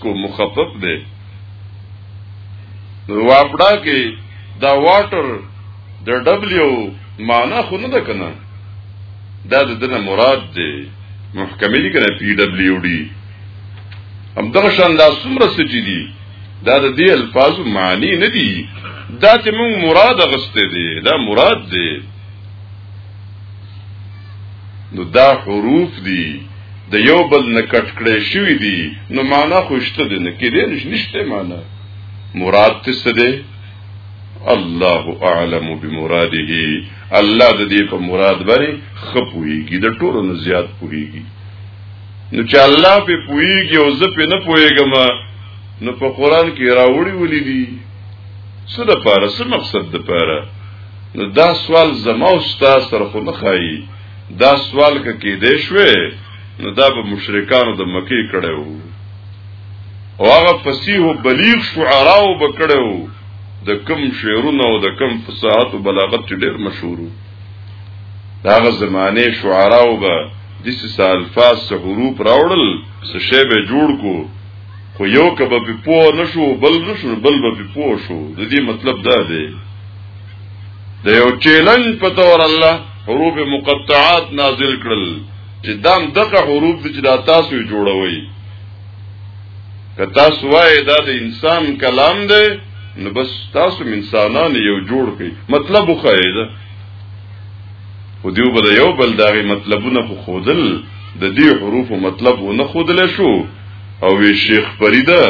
کو مخفف دی واپډا کې دا واټر د ډبلیو معنا خو نه ده کنه دا د دنه مراد دی محکمه دي کنه پی ډبلیو ډي هم دغه شان دا څومره سچې دي دا د دې الفاظو معنی نه دي دا چې موږ مراد غسته دي دا مراد دی نو دا حروف دي د یو بل نه کټ کړی شوی دي نو معنا خوشته دي نه کې دي نشته معنا مراد څه دی الله اعلم بمراده الله د دې په مراد باندې خپويږي د ټولو نه زیات پويږي نو چې الله په پويږي او زه په نه پويګم نو په قران کې راوړي ولې دي څه د پاره څه مقصد د پاره نو دا سوال زما او ستا سره خو نه خایي دا سوال که کېدې شوې نو دا به مشرکانو د مکی کړو او هغه فصیح او بلیغ شعراو به کړو د کم شعرونو او د کم فصاحت او بلاغت چې ډېر مشهور وو داغه زمانه شعراو به د سس الفاظ سه حروف راوړل سه شی به جوړ کو خو یو کبه په پوه نشو بل نشو بل به په پوه شو د دې مطلب دا دی د یو چیلنج په تور الله حروف مقطعات نازل کړل چې دام دغه حروف چې دا تاسو جوړوي که تاسو وایي دا د انسان کلام دی نو بس تاسو انسانان یو جوړ کړئ مطلب خو یې ده خو دیو بل یو بل دغه مطلبونه خو خودل د دې حروف مطلب و نه خودل شو او شیخ فریده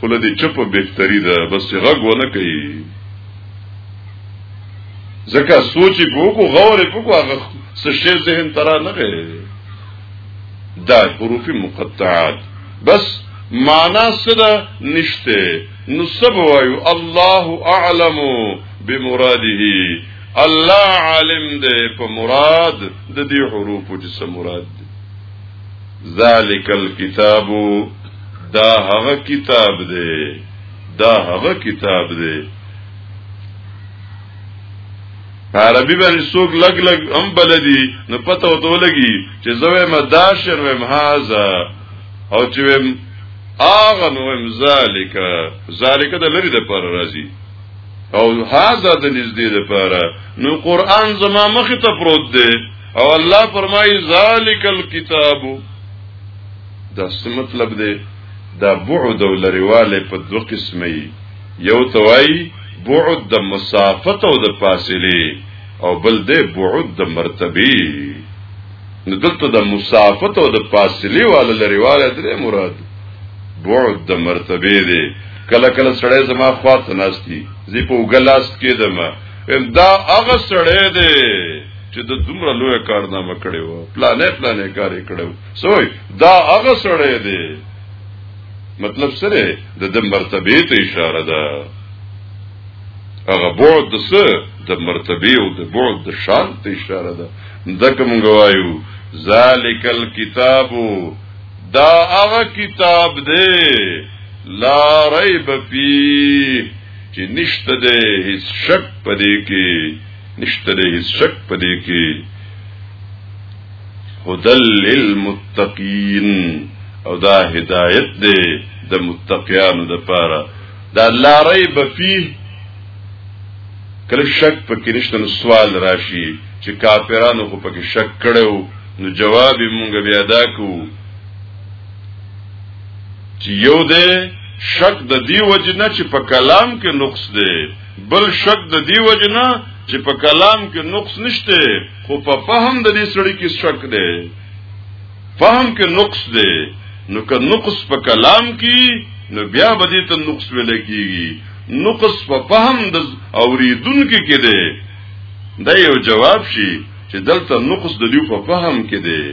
خله دې چپ بهتري ده بس غږ ونه کوي ځکه سوچ په کو غور په کو هغه څه شی ذهن ترا نه غي دا حروف مقطعات بس معنا سره نشته نو سب وایو الله اعلم بمراده الله عالم دی په مراد د دې حروف چې څه مراد دي ذالک الكتاب دا هغه کتاب دی دا هغه کتاب دی په عربي باندې څوک لګ لګ هم بلدي نو پته وته لګي چې زوی مداشر وم هاذا او چې وم اغه نو وم ذالک ذالک د لری د پر راځي او هاذا د نږدې د پر نو قران زما مخ ته پروت دی او الله فرمایي ذالک الكتاب دا څه مطلب دی دا بعد او لريواله په دوه قسمه یي یو توای بعد د مسافت او د فاصله او بل د بعد د مرتبه نو دلته د مسافت او د فاصله والا لريواله درې مراد بعد د مرتبه دی کله کله سړی زما خواته ناشتي زی په وګلاس کېدم دا هغه سړی دی چې د دومره لوی کارنامه کړی و پلانې پلانې کاری کړو سوی دا هغه سړی دی مطلب سره د د مرتبه ته اشاره ده هغه بعد د څه د مرتبه او د بعد د شان ته اشاره ده دک مونږ وایو ذالک الكتاب دا هغه کتاب دی لا ریب فی چې نشته ده هیڅ شک پدې کې نشته ده هیڅ شک پدې کې هدل للمتقین او دا هدایت دی د متقیانو د پاره دا لا ریب فيه کله شک پکې نشته نو سوال راشي چې کافرانو خو پکې شک کړو نو جواب مونږ بیا دا کو چې یو دی شک د دی وجنه چې په کلام کې نقص دی بل شک د دی وجنه چې په کلام کې نقص نشته خو په فهم د دې سړي کې شک دی فهم کې نقص دی نو که نقص په کلام کې نو بیا به دې ته نقص ویل کېږي نقص په فهم د اوریدونکو کې دی دا یو جواب شي چې دلته نقص د دیو په فهم کې دی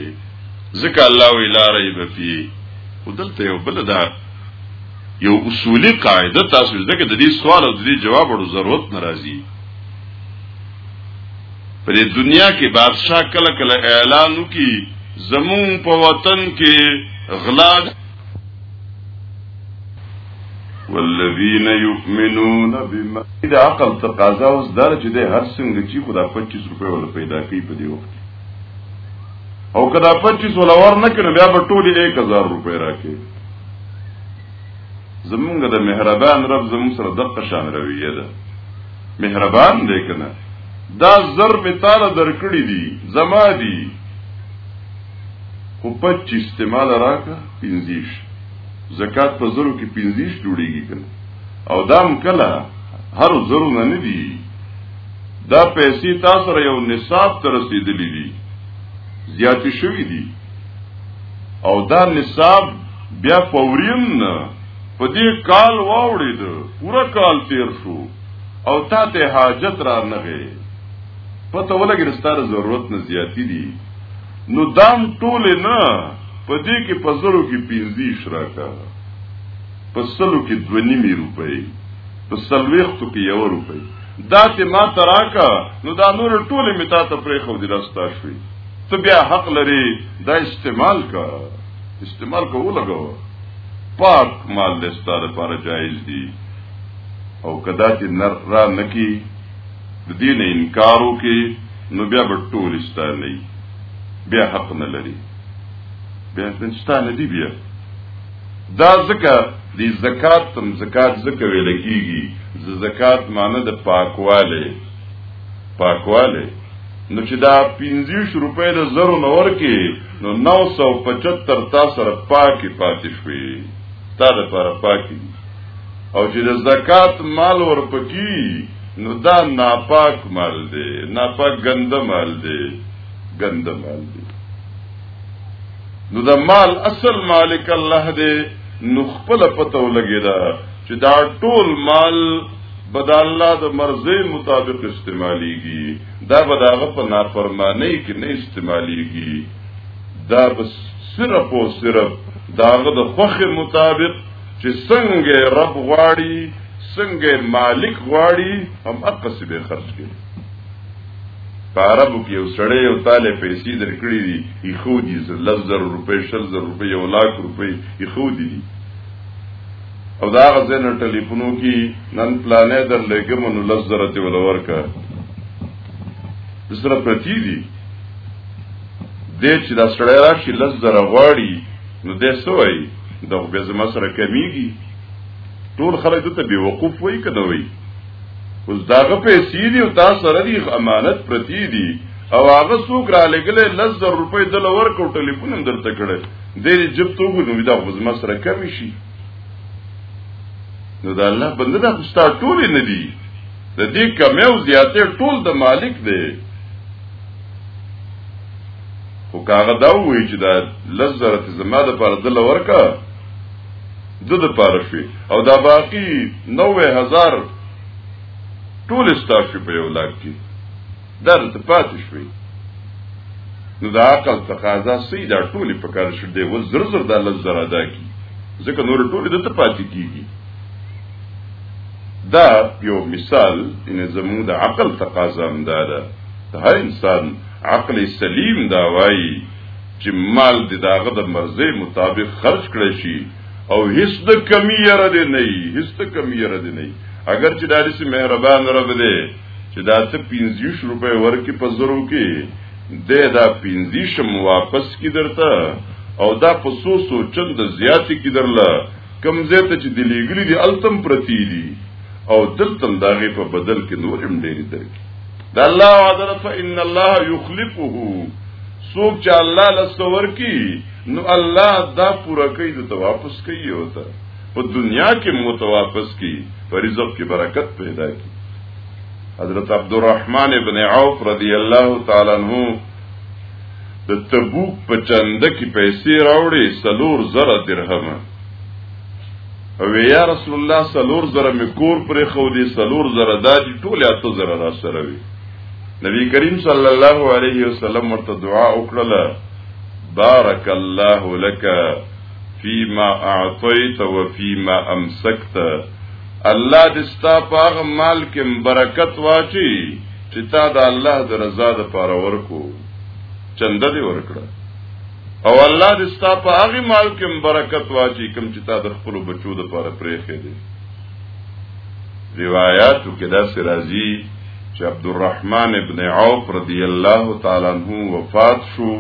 ځکه الله وی لا ریب فی ودلته یو بل دا یو اصولی قاعده تاسو دغه د دې سوال او د دې جواب ورو ضرورت ناراضي په دې دنیا کې بادشاہ کله کله اعلان وکي زمون په وطن کې غلا والذین یؤمنون بما دا عقل تقاضا اوس دار چې د هر څنګه چې خدا 25 روپے ول پیدا کوي په دې وخت او کدا 25 ول ور نه کړ بیا په ټول 1000 روپے راکې زمونږ د مهربان رب زمون سره دغه شان رویه ده مهربان دی کنه دا زر می تعالی درکړی دی زما دی خو 25 استعمال راکا 25 زکات په زرو کې 25 جوړیږي کنه او دام کله هر زرو نه دی دا پیسې تاسو سره یو نصاب تر رسیدلې دي زیات شوې دي او دا نصاب بیا فوریم نه په دې کال واوړید پورا کال تیر شو او تا ته حاجت را نغې پته ولګی رستار ضرورت نه زیاتی دي نو دام ټول نه په دې کې په زرو کې پینځي شراکا په سلو کې دوه نیمه روپۍ په سلويختو کې یو روپۍ دا ته ما تراکا نو دا نور ټول می تا ته پرې خو دي راستا شوي ته بیا حق لري دا استعمال کا استعمال کو لګاو پاک مال د ستاره پر جایز دی او کدا چې نر را نکی د دین انکارو کې نو بیا به ټول ستاره نه بیا حق نه لري بیا ستانه دی بیا دا ځکه د زکات تم زکات ځکه ویل کیږي زکات معنی د پاکواله پاکواله نو چې دا 50 روپۍ د زرو نور کې نو 975 تا سره پاکي پاتې شوي تا د پر پاکي او چې د زکات مال ورپکی نو دا ناپاک مال دی ناپاک ګنده مال دی ګنده مال دی نو دا مال اصل مالک الله دی نو خپل پته ولګی دا چې دا ټول مال بد الله د مرزي مطابق استعماليږي دا به د هغه په نافرمانۍ کې نه استعمالیږي دا به صرف او صرف د هغه د خوښې مطابق چې څنګه رب غواړي څنګه مالک غواړي هم اقصې به خرج کړي په عربو کې یو سړی او تاله پیسې درکړي دي یې خو دي لږ زر روپۍ شل زر روپۍ یو لاک روپۍ یې خو دي او دا غزه نه ټلیفونو کی نن پلانې در لګم نو لز درته ولور کا سره پرتی دي دې چې دا سړی راشي لز در غواړي نو دې سوې دا به زما سره کمیږي ټول خلک دته بي وقوف وای کنه وای اوس داغه پیسې دي او تاسو سره دي امانت پرتی دي او هغه څوک را لګلې لز در روپۍ د لور کو ټلیفون درته کړي دې جب توګو نو دا خو زما سره کمی شي نو دا الله بنده دا خوستا ټول نه دی د دې کمیو زیاتې ټول د مالک دی خو کاغه دا وایي چې دا لزره زما د پر دل ورکا د د پاره شي او دا باقی 9000 ټول استاف په یو لاک کې دا ته پاتې شوي نو دا عقل تقاضا سي دا ټول په کار شو دی و زر زر د الله زر ادا کی ځکه نور ټول د ته پاتې کیږي دا یو مثال ان زمو د عقل تقاضا هم دا ده د هر انسان عقل سلیم دا وایي چې مال د داغه د مرزه مطابق خرج کړی شي او هیڅ د کمی یره دی نه هیڅ د کمی یره دی نه اگر چې داري سي مهربان رب دی چې دا ته پنځویش روپۍ ورکې په زرو کې دی دا پنځیشم واپس کی درته او دا په سو سو چل د زیاتې کی درله کم زیاته چې د لیګلی دی التم پرتی دی او دلتم داغې په بدل کې نورم ډېری درکې دا الله عذر فإن الله يخلفه سوک چې الله لسور کی نو الله دا پورا کوي د واپس کوي او ته په دنیا کې متواپس کی په رزق کې برکت پیدا کی حضرت عبدالرحمن ابن عوف رضی الله تعالی عنہ د تبوک په چند کې پیسې راوړې سلور زره درهم او یا رسول الله سلور زره مې کور پرې خو دې سلور زره دادی ټول اته زره را سره وي نبی کریم صلی الله علیه وسلم ورته دعا وکړه بارک الله لک فيما اعطيت وفيما امسكت الله دې ستا په هغه مال کې برکت واچي چې تا د الله د رضا د پاره ورکو چنده دې ورکړه او الله دې ستا په هغه مال کې برکت واچي کوم چې تا د خپل بچو د پاره پرېخې دي روایتو کې دا سرازي چې عبدالرحمن ابن عوف رضی الله تعالی عنہ وفات شو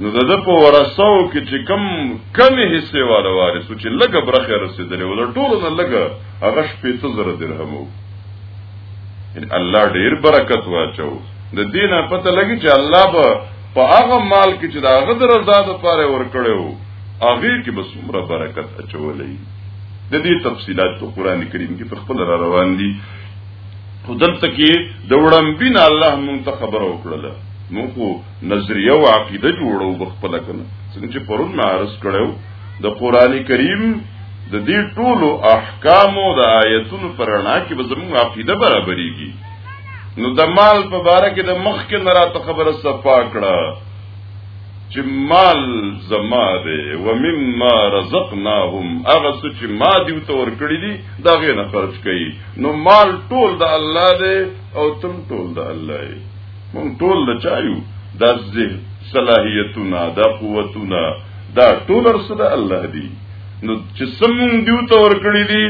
نو د ده په ورثو کې چې کم کمې حصې والا وارث و چې لږه برخه رسېدلې و د ټولو نه لږه هغه شپېته زره درهم و یعنې الله ډېر برکت واچو د دې نه پته لګي چې الله به په هغه مال کې چې د هغه د رضا دپاره یې ورکړی و هغې کې به څومره برکت اچولی د دې تفصیلات په قرآن کریم کې په خپل را روان دي خو دلته کې د وړمبین الله مونږ ته خبره وکړله مونږ نظریه او عقیده جوړو بخپل کنه څنګه چې پرون ما عرض کړو د قران کریم د دې ټولو احکامو د آیتونو پرانا کې به زموږ عقیده برابرېږي نو د مال په باره کې د مخ کې نه راته خبره صفا کړه چې مال زما دی و مما رزقناهم هغه څه چې ما دیو ته ورکړي دي دا غي نه خرج کړي نو مال ټول د الله دی او تم ټول د الله دی مونږ ټول د چایو د زه صلاحیتونه د قوتونه دا ټول رسد الله دی نو چې سمون دیو ته ورکړی دی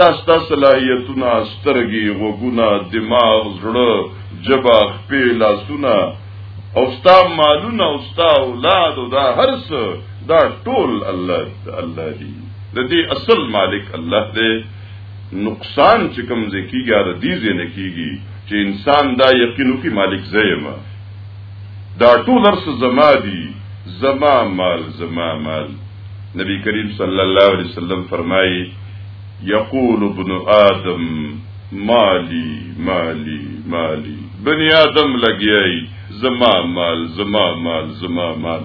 دا ستا صلاحیتونه سترګي غوګونه دماغ زړه جبا خپې لاسونه او ستا مالونه او ستا اولاد او دا هر څه دا ټول الله الله دی د دې اصل مالک الله دی نقصان چې کوم ځای کیږي هغه دې ځای نه کیږي چې انسان دا یقین وکړي مالک زه یم دا ټول ارس زما دي زما مال زما مال نبی کریم صلی الله علیه وسلم فرمایي یقول ابن آدم مالی مالی مالی بنی آدم لګیای زما مال زما مال زما مال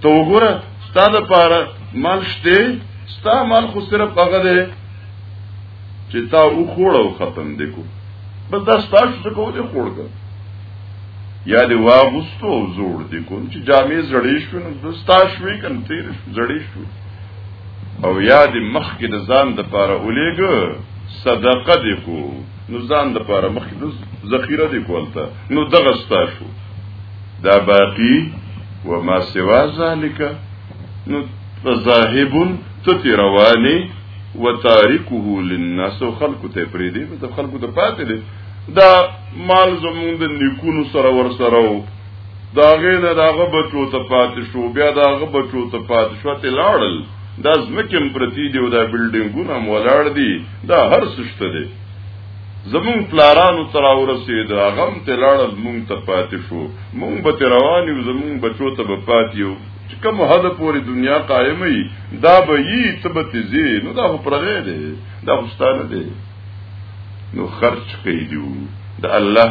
ته وګوره ستا د پاره مال شته ستا مال خو صرف هغه دی چې تا و خوړو ختم دی کو بس دا ستا څه کو دی خوړګ یا دی واغستو زوړ دی کو چې جامې زړې شو نو د ستا شوې کنه تیر زړې شو او یا دی مخ کې د ځان د پاره اولېګ صدقه دی کو نو ځان د پاره مخ کې د ذخیره دی کولته نو دغه ستا شو دا باقی وما سوا ذالک نو فذاهب تتی روانی و تارکه للناس خلق ته پری دی په خلق ته پاتې دی دا مال زمونږ د نیکونو سره ور سره و دا غینه داغه بچو ته پاتې شو بیا داغه بچو ته پاتې شو ته لاړل دا زمکم پرتی دی او دا بلډینګونه مولاړ دی دا هر سشته دی زمونږ پلارانو ته راورسېده، هغه هم ترې لاړل، مونږ ته پاتې شو. مونږ به ترې روان یو، زمونږ بچو ته به پاتې یو. چې کوم حده پورې دنیا قایمه وي، دا به یي، ته به ترې ځې. نو دا خو پردی دی، دا خو ستا نه دی. نو خرچ کوي دي د الله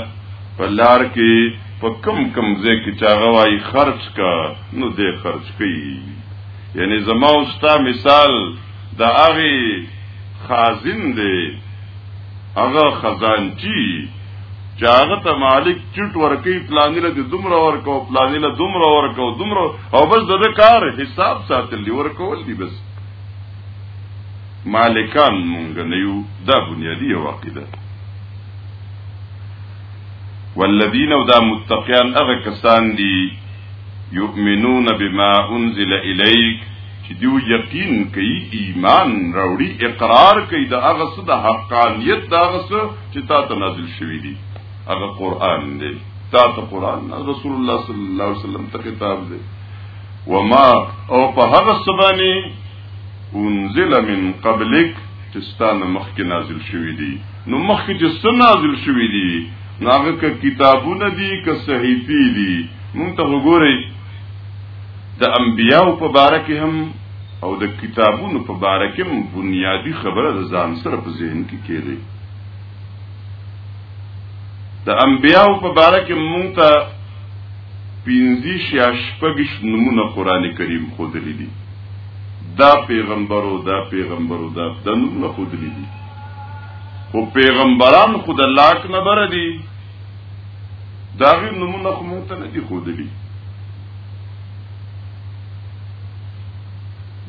په لار کې په کم کم ځای کې چاغه وایي خرچ کا نو دې خرچ کوي یعنی زما او ستا مثال دا هغه خازن دی هغه خزانچی چې هغه ته مالک چټ ورکی پلانې له دومره ورکو پلانې له دومره ورکو دومره او بس د کار حساب ساتل دی ورکول دی بس مالکان مونږ نه یو دا بنیادی واقعده والذین او دا متقیان هغه کسان دي یؤمنون بما انزل الیک چې دیو یقین کوي ایمان راوړي اقرار کوي د هغه څه د حقانیت د هغه څه چې تا ته نازل شوی دی هغه قران دی تا ته قران رسول الله صلی الله علیه وسلم ته کتاب دی وما او په هغه څه باندې انزل من قبلک چې ستانه مخکې نازل شوی دی نو مخکې چې څه نازل شوی دی ناغه کتابونه دي که صحیفې دي مونږ ته وګورئ د انبیاو په باره کې هم او د کتابونو په باره کې هم بنیادی خبره د ځان سره په ذهن کې کېږي د انبیاو په باره کې مونږ ته پنځیش یا شپږش نمونه قران کریم خودلی دي دا پیغمبرو دا پیغمبرو دا د نمونه خودلی دي خو پیغمبران خود الله اکبر دي دا غیر نمونه خو مونږ ته نه دي خودلی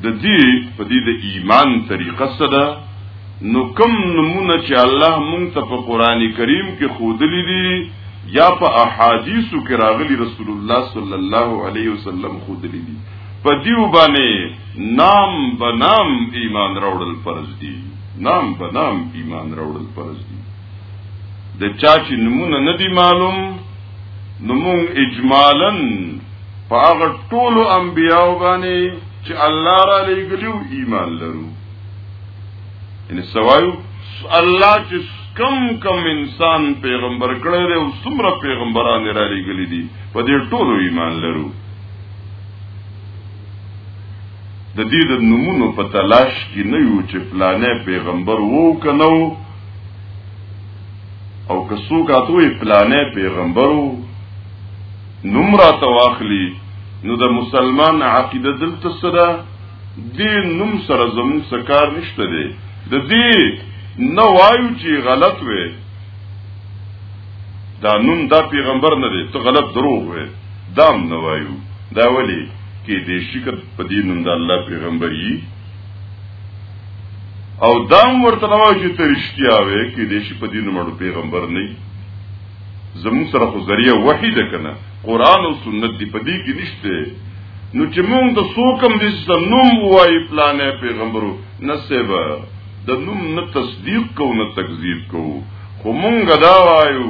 د دې په دې د ایمان طریقه څه ده نو کم نمونه چې الله مونږ ته په قران کریم کې خودلی دي یا په احادیثو کې راغلي رسول الله صلی الله علیه وسلم خودلی دي په دیو باندې نام بنام ایمان راوړل فرض دي نام بنام ایمان راوړل فرض دي د چا چې نمونه نه دی معلوم نو مونږ اجمالا په هغه ټولو انبیاو باندې چې الله را لېګلیو ایمان لرو ان سوایو الله چې کم کم انسان پیغمبر کړی دی او څومره پیغمبران را لېګلی دي په دې ټولو ایمان لرو د دې د نمونو په تلاش کې نه یو چې پلانې پیغمبر وو کنه او که څوک اتوې پلانې پیغمبرو نمرا تواخلی نو د مسلمان عقیده دلته سره دې نوم سره زموږ سکار نشته دی د دې نه وایو چې غلط وې دا نوم دا پیغمبر نه دی ته غلط دروغ وې دام نه وایو دا ولی کې دې شي په دې نوم د الله پیغمبري او دام ورته نو چې ترشتیا وې کې دې شي په دین مړو پیغمبر نه زمون سره خو ذریعہ وحی ده کنه قران او سنت دی په دې کې نشته نو چې مونږ د سوکم دې سره نوم وای پلانې پیغمبرو نسبه د نوم نه تصدیق کو نه تکذیب کو خو مونږ دا وایو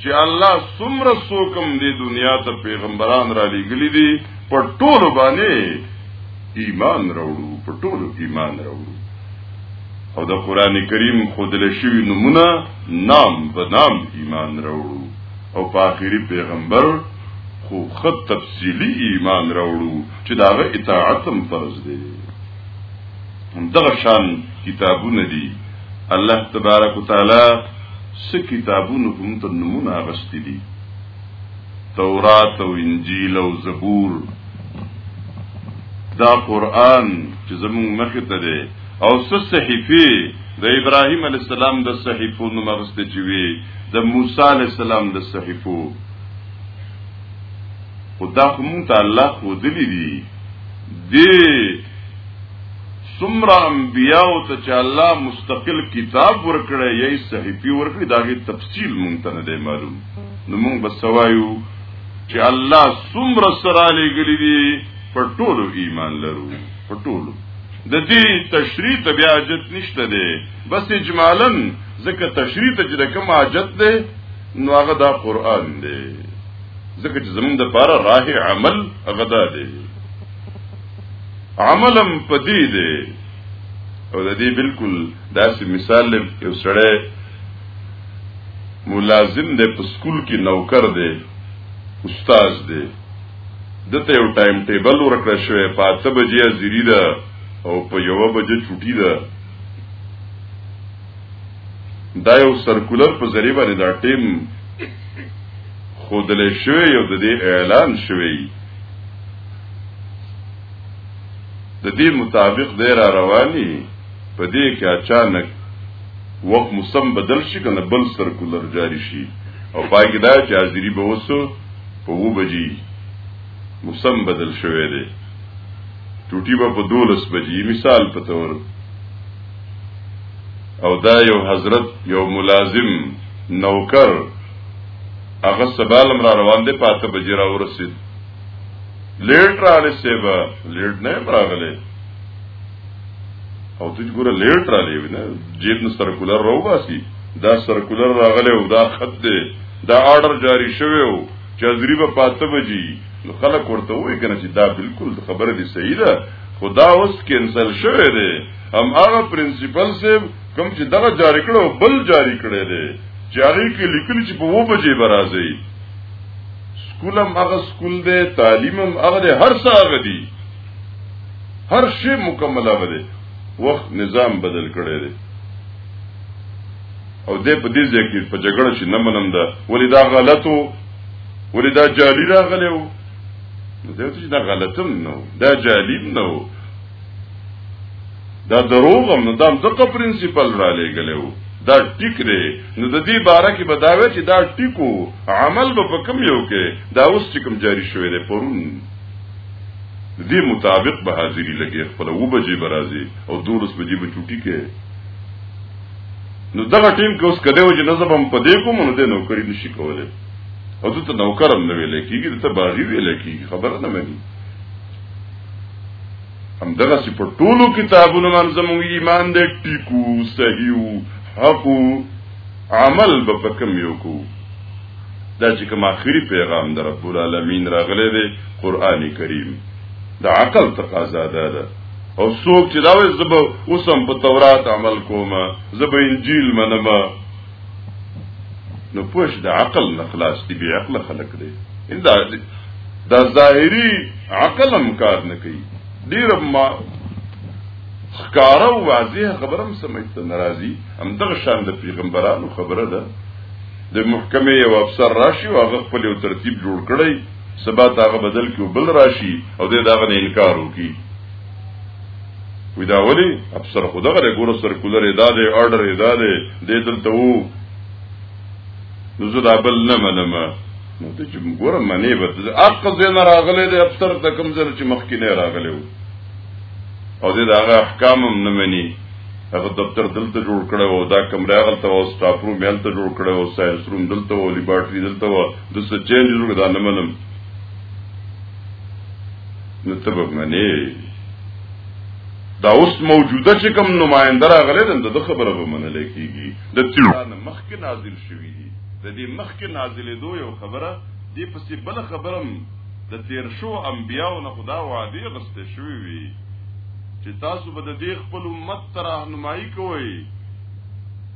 چې الله څومره سوکم دې دنیا ته پیغمبران را لېګلې دي په ټولو باندې ایمان راوړو په ټولو ایمان راوړو او د قران کریم خودل شوی نمونه نام به نام ایمان راوړو او په اخیری پیغمبر خو خط تفصیلی ایمان راوړو چې داغه اطاعت هم فرض دی دغه شان کتابونه دي الله تبارک وتعالى س کتابونه هم تر نمونه غستې دي تورات او انجیل او زبور دا قران چې زموږ مخې ته دی او څه صحیفه د ابراهیم علی السلام د صحیفو نو مغسته چې وی د موسی علی السلام د صحیفو خدا خو مونږ ته الله خو دلی دی دی څومره انبیاء ته چې الله مستقل کتاب ورکړی یی صحیفه ورکړي داغه تفصیل مونږ ته نه دی معلوم نو مونږ بسوایو چې الله څومره سره لګلی دی په ټولو ایمان لرو په ټولو د دې تشریح ته بیا حاجت نشته دی بس اجمالا ځکه تشریح ته چې کوم حاجت دی نو هغه دا قران دی ځکه چې زمونږ د پاره راه عمل هغه دا دی عملم پدی دی او د دې بالکل داسې مثال لري یو سړی ملازم دی په سکول کې نوکر دی استاد دی دته یو ټایم ټیبل ورکړ شوی په 8 بجې حاضری ده او په یو بجې چټي ده دا یو سرکولر په ذریعہ باندې دا ټیم خودلې شوی او د دې اعلان شوی د دې مطابق دی را رواني په دې کې اچانک وخت موسم بدل شي کنه بل سرکولر جاری شي او پای کې دا چې حاضری به وسو په وو بجې موسم بدل شوی دی ټوټي به په 12 بجې مثال په تور او دا یو حضرت یو ملازم نوکر هغه سبالم را روان دی پاته بجې را ورسید لیټ راغلی سیبا لیټ نه راغلی او ته ګوره لیټ را لیوی نه جیب نه سرکولر راو باسی دا سرکولر راغلی او دا خط دی دا آرډر جاری شوی او چې ازری به پاته بجی نو خلک ورته وای کنه چې دا بالکل خبره دی صحیح ده خدا اوس کینسل شوی دی هم هغه پرنسپل سیب کوم چې دغه جاری کړو بل جاری کړی دی جاری کې لیکل چې په و بجې برازي سکولم هغه سکول دی تعلیمم هغه دی هر څه هغه دی هر شی مکمل هغه دی وخت نظام بدل کړی دی او دې په دې ځای کې په جګړه شي نه منم دا ولې دا غلطو ولې دا جالي راغلی و نو دا چې دا غلطم نو دا جالیم نو دا دروغ هم نو دا دغه پرنسپل را لېګلې وو دا ټیک دی نو د دې باره کې به دا وی چې دا ټیکو عمل به په کوم یو کې دا اوس چې کوم جاری شوی دی پرون دې مطابق به حاضری لګي خپل و بجې برازي او دولس بجې به چټي کې نو دغه ټیم کې اوس کده و چې نظم هم پدې کوم نو دې نوکری نشي کولای او ته نوکرم نه ویل کېږي ته باغی ویل کېږي خبره نه مې هم دغه سی په ټولو کتابونو باندې زموږ ایمان دې ټیکو صحیح حق عمل به پکم یو کو دا چې کوم اخري پیغام در رب العالمین راغلی دی قران کریم د عقل تقاضا ده ده او څوک چې دا وې زب اوسم په تورات عمل کوم زب انجیل منم نو پوش د عقل نه خلاص دي بی عقل خلق دی اندا دا ظاهری عقل هم کار نه کوي ډیر ما خکاره او واضح خبرم سمجته ناراضي هم دغه شان د پیغمبرانو خبره ده د محکمه یو افسر راشي او هغه خپل یو ترتیب جوړ کړي سبا هغه بدل کې بل راشي او د داغه انکار وکړي وی دا ولی افسر خو دغه دی ګوره سرکولر یې دا دی آرډر یې دا دی دی دلته وو نو زه دا بل نه منم نو ته چې ګوره منې به ته حق ځای نه راغلی دی افسر ته کوم ځای چې مخکې نه راغلی وو او دی د هغه احکام هم نه مني هغه دفتر دلته جوړ کړی وو دا کمره هغلته وو سټاف روم یې هلته جوړ کړی وو ساینس روم دلته وو لیبارټري دلته وو د څه چینج جوړ دا نه منم نو ته به منې دا اوس موجوده چې کوم نماینده راغلی دی د خبره به منل کېږي د تیران مخکې نازل شوي دي د دې مخکې نازلېدو یو خبره دې پسې بل خبرم د تیر شو انبیاو نه خدا وعده غسته شوی وي چې تاسو به د دې خپل امت تر راهنمایي کوئ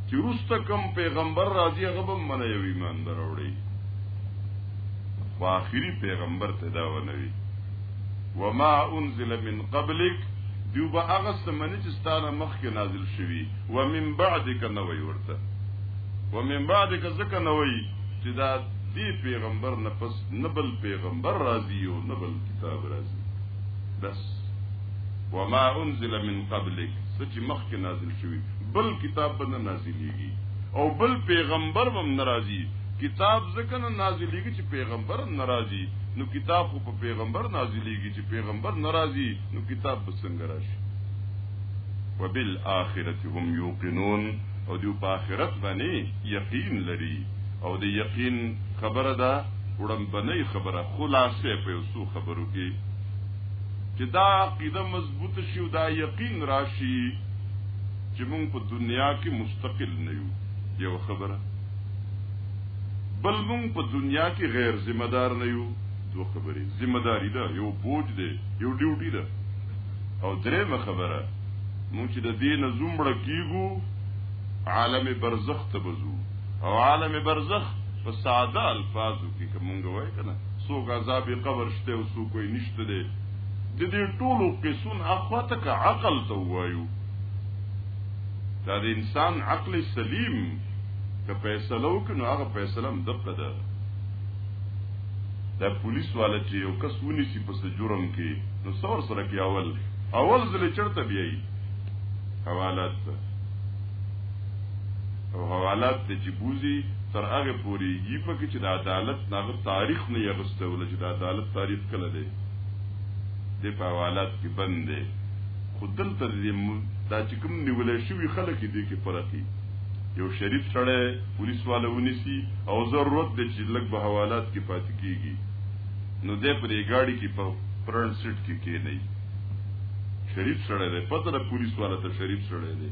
چې روسته کم پیغمبر راځي هغه به منه یو ایمان دروړي خو آخري پیغمبر ته دا ونوي وما انزل من قبلک دیو به هغه سمنی چې ستانه مخکې نازل شوی و من بعدک نوې ورته و من بعدک زکه نوې چې دا دی پیغمبر نه پس نبل پیغمبر راضی او نبل کتاب راضی بس وما انزل من قبلک سچ مخکې نازل شوی بل کتاب به نه نازلېږي او بل پیغمبر هم ناراضي کتاب ځکه نه نازلېږي چې پیغمبر هم ناراضي نو کتاب خو په پیغمبر نازلېږي چې پیغمبر ناراضي نو کتاب به څنګه راشي وبالآخرة هم یوقنون او دیو په آخرت باندې یقین لري او د یقین خبره ده وړمبنۍ خبره خلاصه په یو څو خبرو کې چې دا عقیده مضبوط شي او دا یقین راشي چې موږ په دنیا کې مستقل نه یو یو خبره بل مونږ په دنیا کې غیر ذمہ دار نه یو دوه خبرې ذمہ داری ده یو بوج دی یو ډیوټي ده او درېمه خبره مونږ چې د دین زومړه کیګو عالم برزخ ته بزو او عالم برزخ په ساده الفاظو کې کومګ وای کنه څوک عذاب قبر شته او څوک یې نشته دی د دې ټولو قصون اخواته که عقل ته وایو دا د انسان عقل سلیم که فیصله وکړي نو هغه فیصله هم دقه ده دا پولیس والا چې یو کس ونیسي په څه جرم کې نو څور سره کې اول اول ځلې چرته بیایي حوالات ته او حوالات ته چې بوزي تر هغه پورې یي پکې چې د عدالت ناغه تاریخ نه یغسته ول چې د عدالت تاریخ کله دی د په حوالات کې بند دی خودل تر دې دا چې کوم نیولې شوی خلک دي کې پرتی یو شریف سړی پولیس والا ونیسي او ضرورت دی چې لږ به حوالات کې پاتې کېږي نو دی په دې ګاډي کې په فرنټ سیټ کې کېنوي شریف سړی دی پته ده پولیس والا ته شریف سړی دی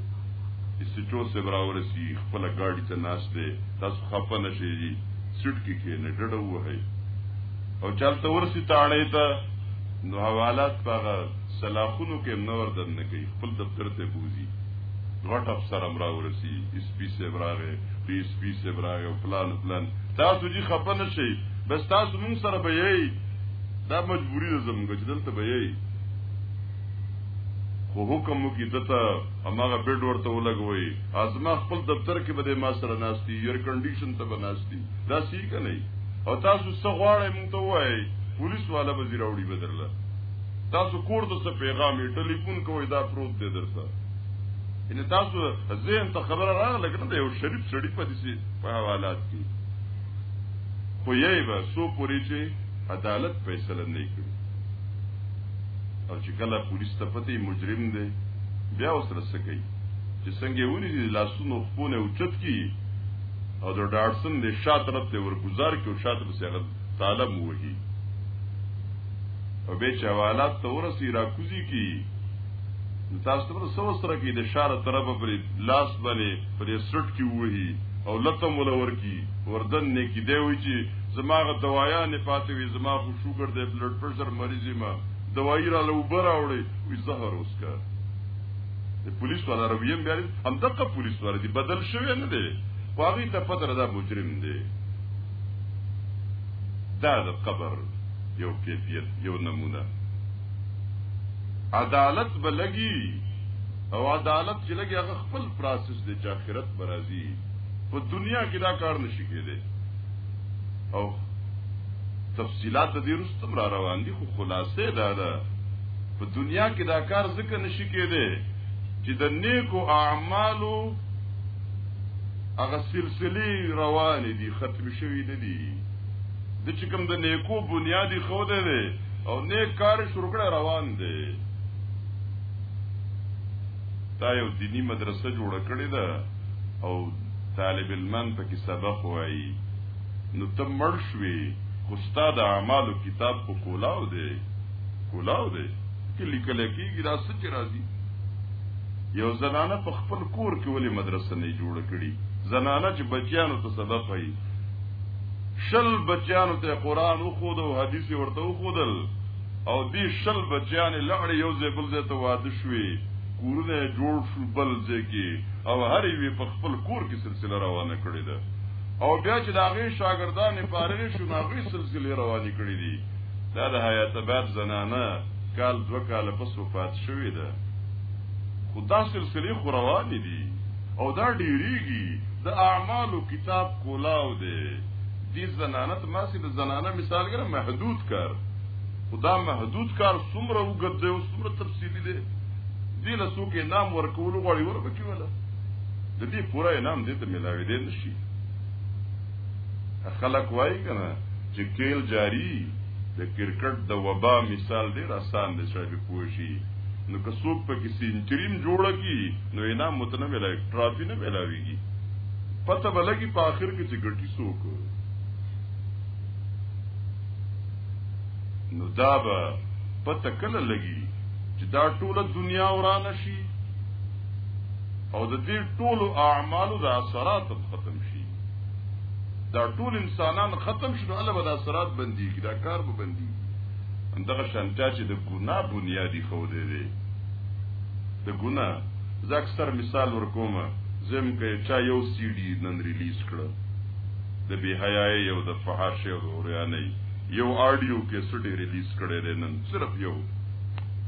سټو صاحب راورسي خپل ګاډي ته ناس دی تاسو خپه نشئ جی سټ کې کې نه ډډه وهي او چلته ورسي تاړې ته نو حوالات هغه سلاخونو کې نور دن نه کوي خپل دفتر ته بوزي غټ افسر امرا ورسی اس پی سے براغه پی اس پی سے براغه او پلان پلان تاسو جی خپه نشئ بس تاسو مون سره به یی دا مجبوری ده زمونږ چې دلته به یی خو حکم وکي دته هماغه بیډ ورته ولګوي ازما خپل دفتر کې به ما سره ناشتي ایر کنډیشن ته به ناشتي دا سی کنه او تاسو څه غواړئ مونږ ته وایي پولیس والا به زیراوړي بدرله تاسو کور ته څه پیغام یې ټلیفون کوئ دا پروت دی درته ان تاسو ذهن ته خبره راغله کنه دا یو شریف سړی په دې په حوالات کې خو یې به سو پوری چې عدالت فیصله نه کوي او چې کله پولیس ته پته مجرم دی بیا وسره سکی چې څنګه ونی دي لاسونو خپونه اوچت کی او د ډارسن د شاته طرف ته ورګزار کې او شاته به سره طالب وږي او به چې حوالات ته ورسی راکوزی کی تاسو ته سو سره کې د شاره طرف پر لاس باندې پر سټ کې وਹੀ او لته مولور کی وردن نه کی دی وی چې زماغه دوايا نه پاتې وي زما خو شوګر د بلډ پرشر مریض ما دوايي را لو بر اوړي وي زهر اوس کا د پولیس ولا رویم بیا هم دغه پولیس ور دي بدل شوی نه دی واغی ته پتر دا مجرم دی دا د قبر یو کیفیت یو نمونه عدالت به لګي او عدالت چې لګي هغه خپل پروسس دی چې آخرت به راځي په دنیا کې دا کار نشي کېدی او تفصیلات د دې رستم را روان دي خو خلاصې دا ده په دنیا کې دا کار ځکه نشي کېدی چې د نیکو اعمالو هغه سلسله روان دي ختم شوی نه دي د چې کوم د نیکو بنیادی خو دی دی او نیک کار شروع کړه روان دی تا یو دینی مدرسه جوړه کړې ده او طالب علمان پکې سبق وایي نو ته مړ شوې خو ستا د اعمالو کتاب په کولاو دی کولاو دی کې لیکل کېږي دا څه چې راځي یو زنانه په خپل کور کې ولې مدرسه نه جوړه کړي زنانه چې بچیانو ته سبق وایي شل بچیانو ته قران او خود او حدیث ورته او خودل او دی شل بچیان لړ یو ځای بل ځای ته واده شوي کورونه جوړ شو بل ځای کې او هر یو په خپل کور کې سلسله روانه کړې ده او بیا چې دا غي شاګردان فارغ شو نو غي سلسله روانې کړې دي دا د حیات آباد زنانه کال دو کال پس وفات شوې ده خو دا سلسله خو روانې دي او دا ډیریږي د اعمالو کتاب کولاو دی دی زنانه ته ماسي د زنانه مثال ګره محدود کار خدا محدود کار څومره وګد دی او څومره تفصیلی دی دی له څوک نام ورکول غواړي ور بکی ولا د دې پوره نام دې ته ملاوي دی نشي خلک وایي کنه چې کېل جاری د کرکټ د وبا مثال ډیر آسان دی چې په پوښي نو که څوک په کې سینچریم جوړه کی نو انعام مت نه ملایږي ټرافي نه ملایږي پته بلګي په اخر کې چې ګټي سوک نو دا به پته کله لګي چې دا ټوله دنیا ورانه شي او د دې ټولو اعمالو د اثرات ختم شي دا ټول انسانان ختم شي نو الله به د اثرات بنديږي دا کار به بنديږي دغه شانتیا چې د ګناه بنیادی خو دې د ګنا زه اکثر مثال ورکوم زم که چا یو سی ډی نن ریلیز کړ د بی حیای یو د فحاشی او اوریانی یو آډیو کیسټ ریلیز کړی دی نن صرف یو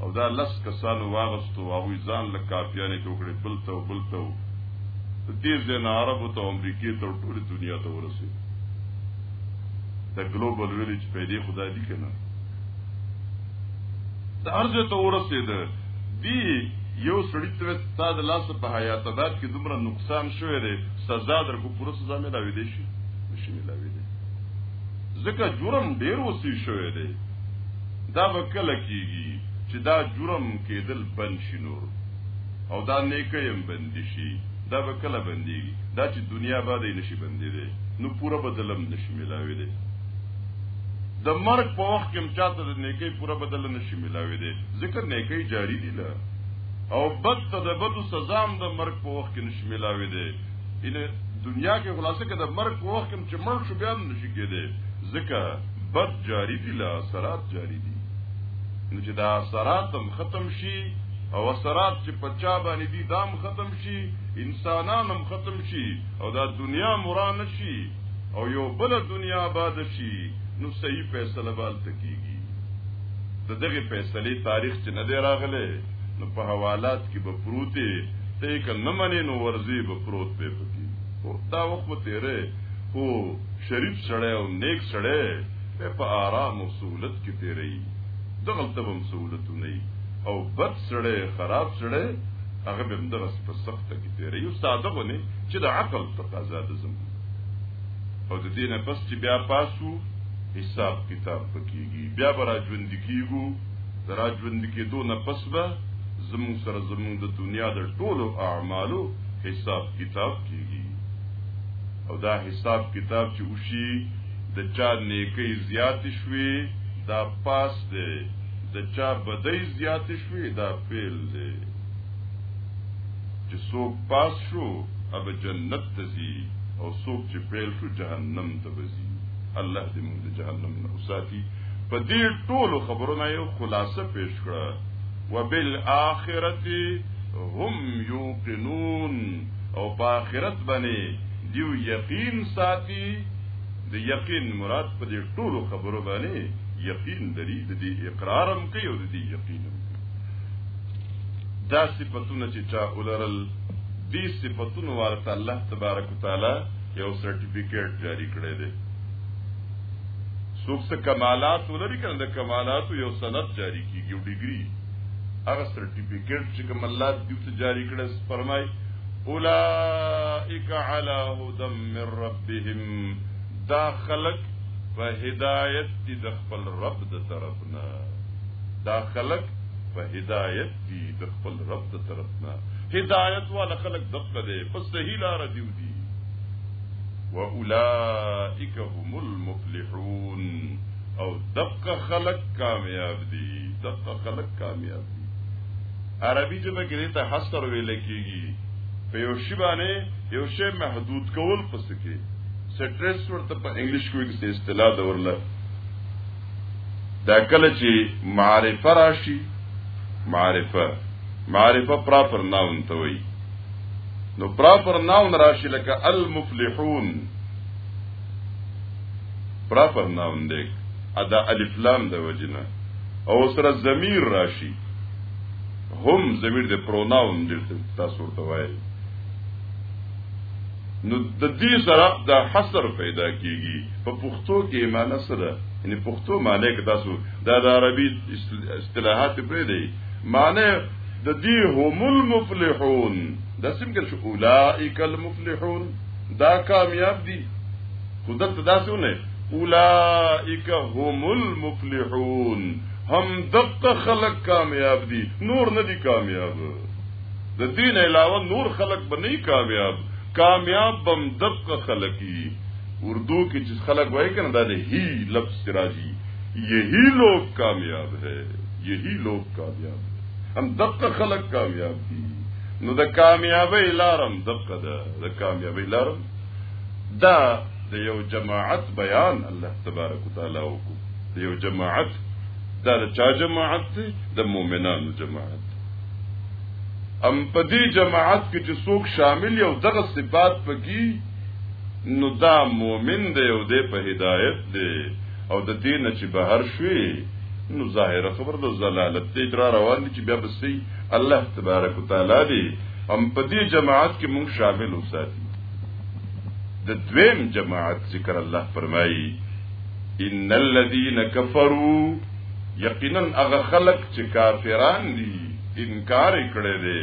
او دا لس کسانو واغستو هغوی ځان له کاپیانې جوړکړې بل ته بل ته د دې ځنه عربو ته امریکې ته ټول دنیا ته ورسېد د ګلوبل ویلیج پیدې خدای دی کنه د ارزه ته ورسید دی یو سړی ته تا د لاس په حیات آباد کې دومره نقصان شوی دی سزا درکو پوره سزا مې لاوي دی شي نشي مې لاوي دی ځکه جرم ډیر وسی شوی دی دا به کله کیږي چې دا جرم کېدل بند شي نور او دا نیکه هم بند شي دا به کله بنديږي دا چې دنیا باندې نشي بندې دي نو پوره بدلم نشي ملاوي دي د مرګ په وخت کې چاته د نیکی پوره بدل نشي ملاوي دي ذکر نیکی جاری دي لا او بد ته د بدو سزا هم د مرګ په وخت کې نشي ملاوي دي ان دنیا کې خلاصه کې د مرګ په وخت کې چې مړ شو بیا هم نشي کېدی ځکه بد جاری دي لا اثرات جاری دي نو چې دا اثرات هم ختم شي او اثرات چې پچا باندې دي دام ختم شي انسانان هم ختم شي او دا دنیا مران شي او یو بل دنیا آباد شي نو صحیح فیصله به هلته کېږي د دغې فیصلې تاریخ چې نه دی راغلی نو په حوالات کې به پروت دی ته یې که نه منې نو ورځې به پروت دی پکې خو دا وخت به تېری خو شریف سړی او نیک سړی به په آرام او سهولت کې تېروي دغلته به هم سهولتونه وي او بد سړی خراب سړی هغه به همدغسې په سخته کې تېروي یو ساده غونې چې د عقل قضا د زمو او د دې نه پس چې بیا پاسو حساب کتاب پکېږي بیا برا ژوند کیږو درا ژوند کې دو نه پس به زمو سره زمو د دنیا د ټولو اعمالو حساب کتاب کیږي او دا حساب کتاب چې وشي د چا نیکی زیات شوي دا پاس دی د چا بدی زیات شوي دا فعل دی چې څوک پاس شو اب جنت ته ځي او څوک چې پیل شو جهنم ته ځي الله دې موږ د جهنم نه وساتي په دې ټولو خبرو نه یو خلاصه پیش کړه وبالآخرته هم یوقنون او په آخرت باندې دیو یقین ساتي د یقین مراد په دې ټولو خبرو باندې یقین لري د دې اقرارم کوي او د دې یقینم دا صفاتونه چې چا ولرل دې صفاتونو ورته الله تبارک وتعالى یو سرټیفیکیټ جاری کړی دی څوک څه کمالات ولري کنه د کمالاتو یو سند جاری کیږي یو ډیګري هغه سرټیفیکیټ چې کوم الله دې ته جاری کړی فرمای اولائک علی هدى من ربهم دا خلق په هدایت دي د خپل رب د طرف دا خلق په هدایت دي د خپل رب د طرف نه هدایت والا خلق دقه دی په صحیح لار دیو دي واولائک هم المفلحون او دقه خلق کامیاب دي دقه خلق کامیاب دي عربي ژبه کې ته حصر ویل کېږي په یو شی باندې یو شی محدود کول پس کې سټریس ورته په انګلیش کې اصطلاح دورله دا کله چې معرفه راشي معرفه معرفه پراپر ناون ته وایي نو پراپر ناون راشي لکه المفلحون پراپر ناون دی ادا الف لام د وجنه او سره ضمیر راشي هم ضمیر د پروناون د تاسو ورته وایي نو د دې سره د حصر پیدا کیږي په پښتو کې معنی څه ده یعنی پښتو معنی کې تاسو دا د عربي اصطلاحات پرې دی معنی د دې هم المفلحون د څنګه شو اولائک المفلحون دا کامیاب دي خودت دا څونه اولائک هم المفلحون هم دقه خلق کامیاب دي نور نه دي کامیاب د دین علاوه نور خلق به نه کامیاب کامیاب بم دقه خلقی اردو کې چې خلک وایي کنه دا د هی لفظ راځي یہی لوگ کامیاب ہے یہی لوگ کامیاب ہے هم دقه خلک کامیاب دي نو د کامیابی لارم دقه ده د کامیابی لارم دا د یو جماعت بیان الله تبارک وتعالى وکړو د یو جماعت دا د چا جماعت دی د مؤمنانو جماعت ام پدی جماعت کې چې څوک شامل یو دغه صفات پکې نو دا مؤمن دی او دی په هدایت دی او د دې نه چې بهر شوي نو ظاهره خبر د زلالت دی تر روان دي چې بیا به سي الله تبارک وتعالى دی هم په دې جماعت کې موږ شامل وساتي د دویم جماعت ذکر الله فرمایي ان الذين كفروا یقینا هغه خلق چې کافران دي انکار کړي دي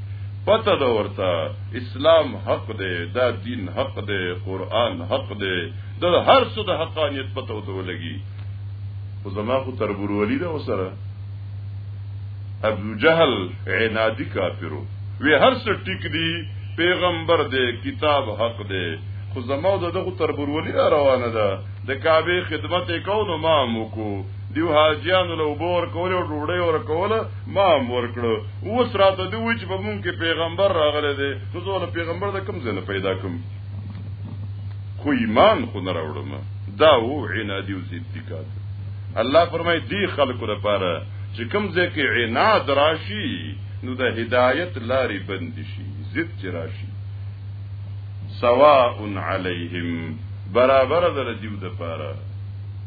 پته ده ورته اسلام حق دی دا دین حق دی قران حق دی د هر څه د حقانیت پته وته ولګي خو زما خو تربور ولی ده وسره ابو جهل عنادی کافرو وی هر څه ټیک دی پیغمبر دی کتاب حق دی خو زما د دغه تربور ولی روانه ده د کعبه خدمت کوو نو ما مو کو دیو حاجیانو له اوبو ورکول او ډوډۍ ورکول ما هم ورکړو اوس راته دی وی چې په مونږ کې پیغمبر راغلی دی نو زه له پیغمبر د کوم ځای نه پیدا کوم خو ایمان خو نه راوړم دا و عنادي او زیتکات الله فرمای دی خلکو لپاره چې کوم ځای کې عناد راشي نو د هدایت لارې بند شي زید چې راشي سواء علیهم برابر در دیو د پاره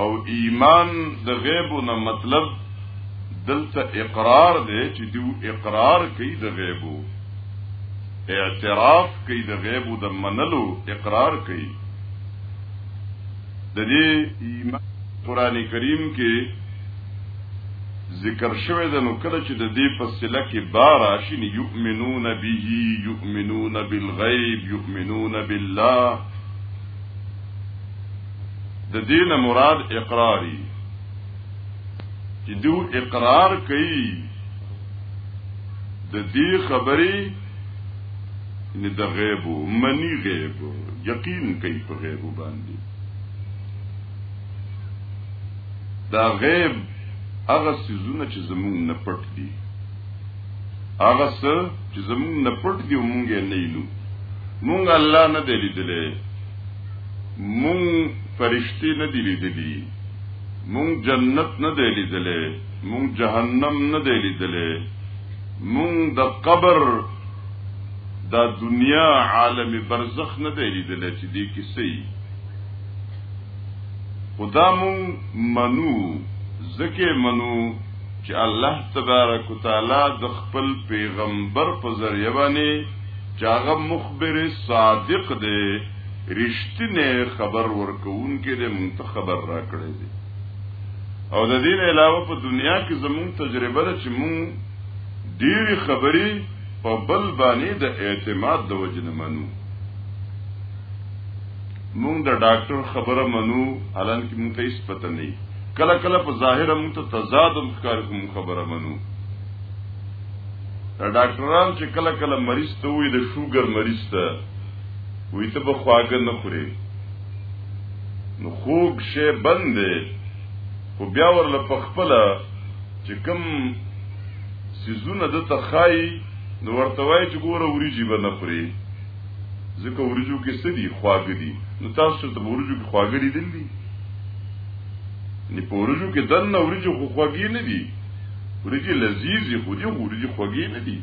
او ایمان د غیب نه مطلب دلته اقرار دی چې دیو اقرار کوي د غیب اعتراف کوي د غیب د منلو اقرار کوي د دې ایمان قران کریم کې ذکر شوی د نو کله چې د دې په سله کې بار شین یؤمنون به یؤمنون بالغیب یؤمنون بالله د دې نه مراد اقراري چې دو اقرار کوي د دې خبرې نه د غیب منی غیب یقین کوي په غیب باندې دا غیب هغه سيزونه چې زمون نه پټ دي هغه څه چې زمون نه پټ دي مونږ یې نه لینو مونږ الله نه دی لیدلی مونږ فرشتي نه دي لیدلي، مونږ جنت نه دی لیدلی، مونږ جهنم نه دی لیدلی، مونږ د قبر دا دنیا عالم برزخ نه دی لیدلی چې دې کې څه یي خو دا مونږ منو ځکه منو چې الله تبارک وتعالی د خپل پیغمبر په ذریعه باندې چې هغه مخبر صادق دی، رښتینی خبر ورکوونکی دی، موږ ته خبر راکړی دی. او د دې نه علاوه په دنیا کې زموږ تجربه ده چې موږ ډېری خبرې په بل باندې د اعتماد د وجې نه منو مونږ د ډاکټر خبره منو الان کې مونږ ته هیڅ پته نه کله کله په ظاهر مونږ ته تضاد هم ښکار کوم خبره منو دا ډاکټران چې کله کله مریض ته وي د شوګر مریض ته وي ته به خواږه نه خوري نو خوږ شی بند دی خو بیا ورله په خپله چې کوم سیزونه د ته خای نو ورته وای چې ګوره وریجی به نه خوري ځکه وریجو کې څه دي خواږه دي نو تاسو ته وریجو کې خواږه لیدل دي نه پورجو کې دنه وریجو خو خواږه نه دي ورجی لذیذی خو دی ورجی خوږی نه دی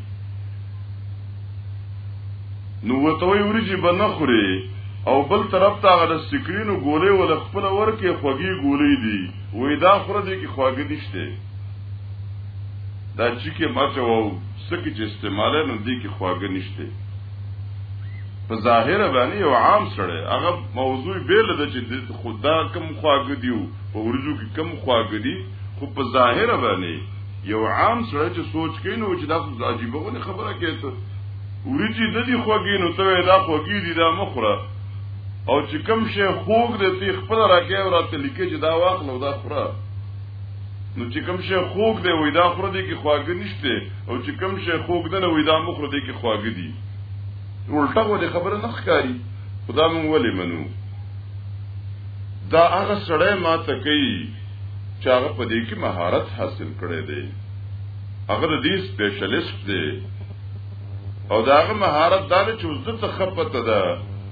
نو وته وی ورجی بنخوري او بل طرف ته غل سکرین او ګولې ول خپل ورکه خوږی ګولې دی وې دا خره دې کې خوږی نشته دا چې کې ماته وو سکه چې استعمال نه دی کې خوږی نشته په ظاهر باندې یو عام سره هغه موضوع بیل د چې خدا کم خواګ دیو په ورجو کې کم خواګ دی خو په ظاهر باندې یو عام سره چې سوچ کوي نو چې دا خو عجیبه غونې خبره کوي ته ورچی د دې خوږی نو ته دا خوږی دي دا مخره او چې کم شي خوګ دې تی خپل راکې او راته لیکي چې دا واخل او دا خره نو چې کم شي خوګ دې وې دا خره دې کې خواږه نشته او چې کم شي خوګ دې نه وې دا مخره دې کې خواږه دي ورته غو دې خبره نه ښکاری خدا مون ولې منو دا هغه سړی ما ته کوي چې هغه په دې کې مهارت حاصل کړی دی هغه د دې سپیشلیست دی او دا هغه مهارت دا چې اوس د تخپته ده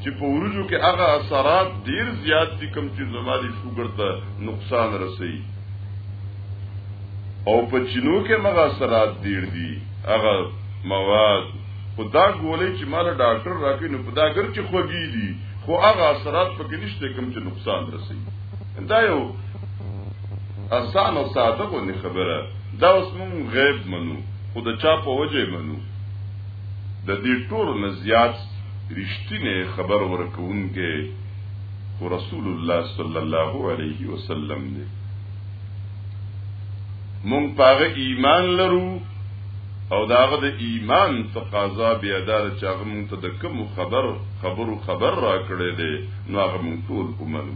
چې په ورجو کې هغه اثرات ډیر زیات دي کوم چې زما د شوګر ته نقصان رسي او په چینو کې مغه اثرات ډیر دي هغه مواد خدا ګولې چې مال ډاکټر راکې نو په دا ګر چې خوږی دي خو هغه اثرات پکې نشته کوم چې نقصان رسي دا یو اسان او ساده غونې خبره دا اوس مونږ غیب منو خو د چا په وجه منو د دې ټولو نه زیات رښتینې خبر ورکوونکی خو رسول الله صلی الله علیه وسلم دی مونږ پاغه ایمان لرو او داغه د ایمان تقاضا بیا دار چې هغه مونږ ته د کوم خبر خبرو خبر را کړی دی نو هغه مونږ ټول ومنو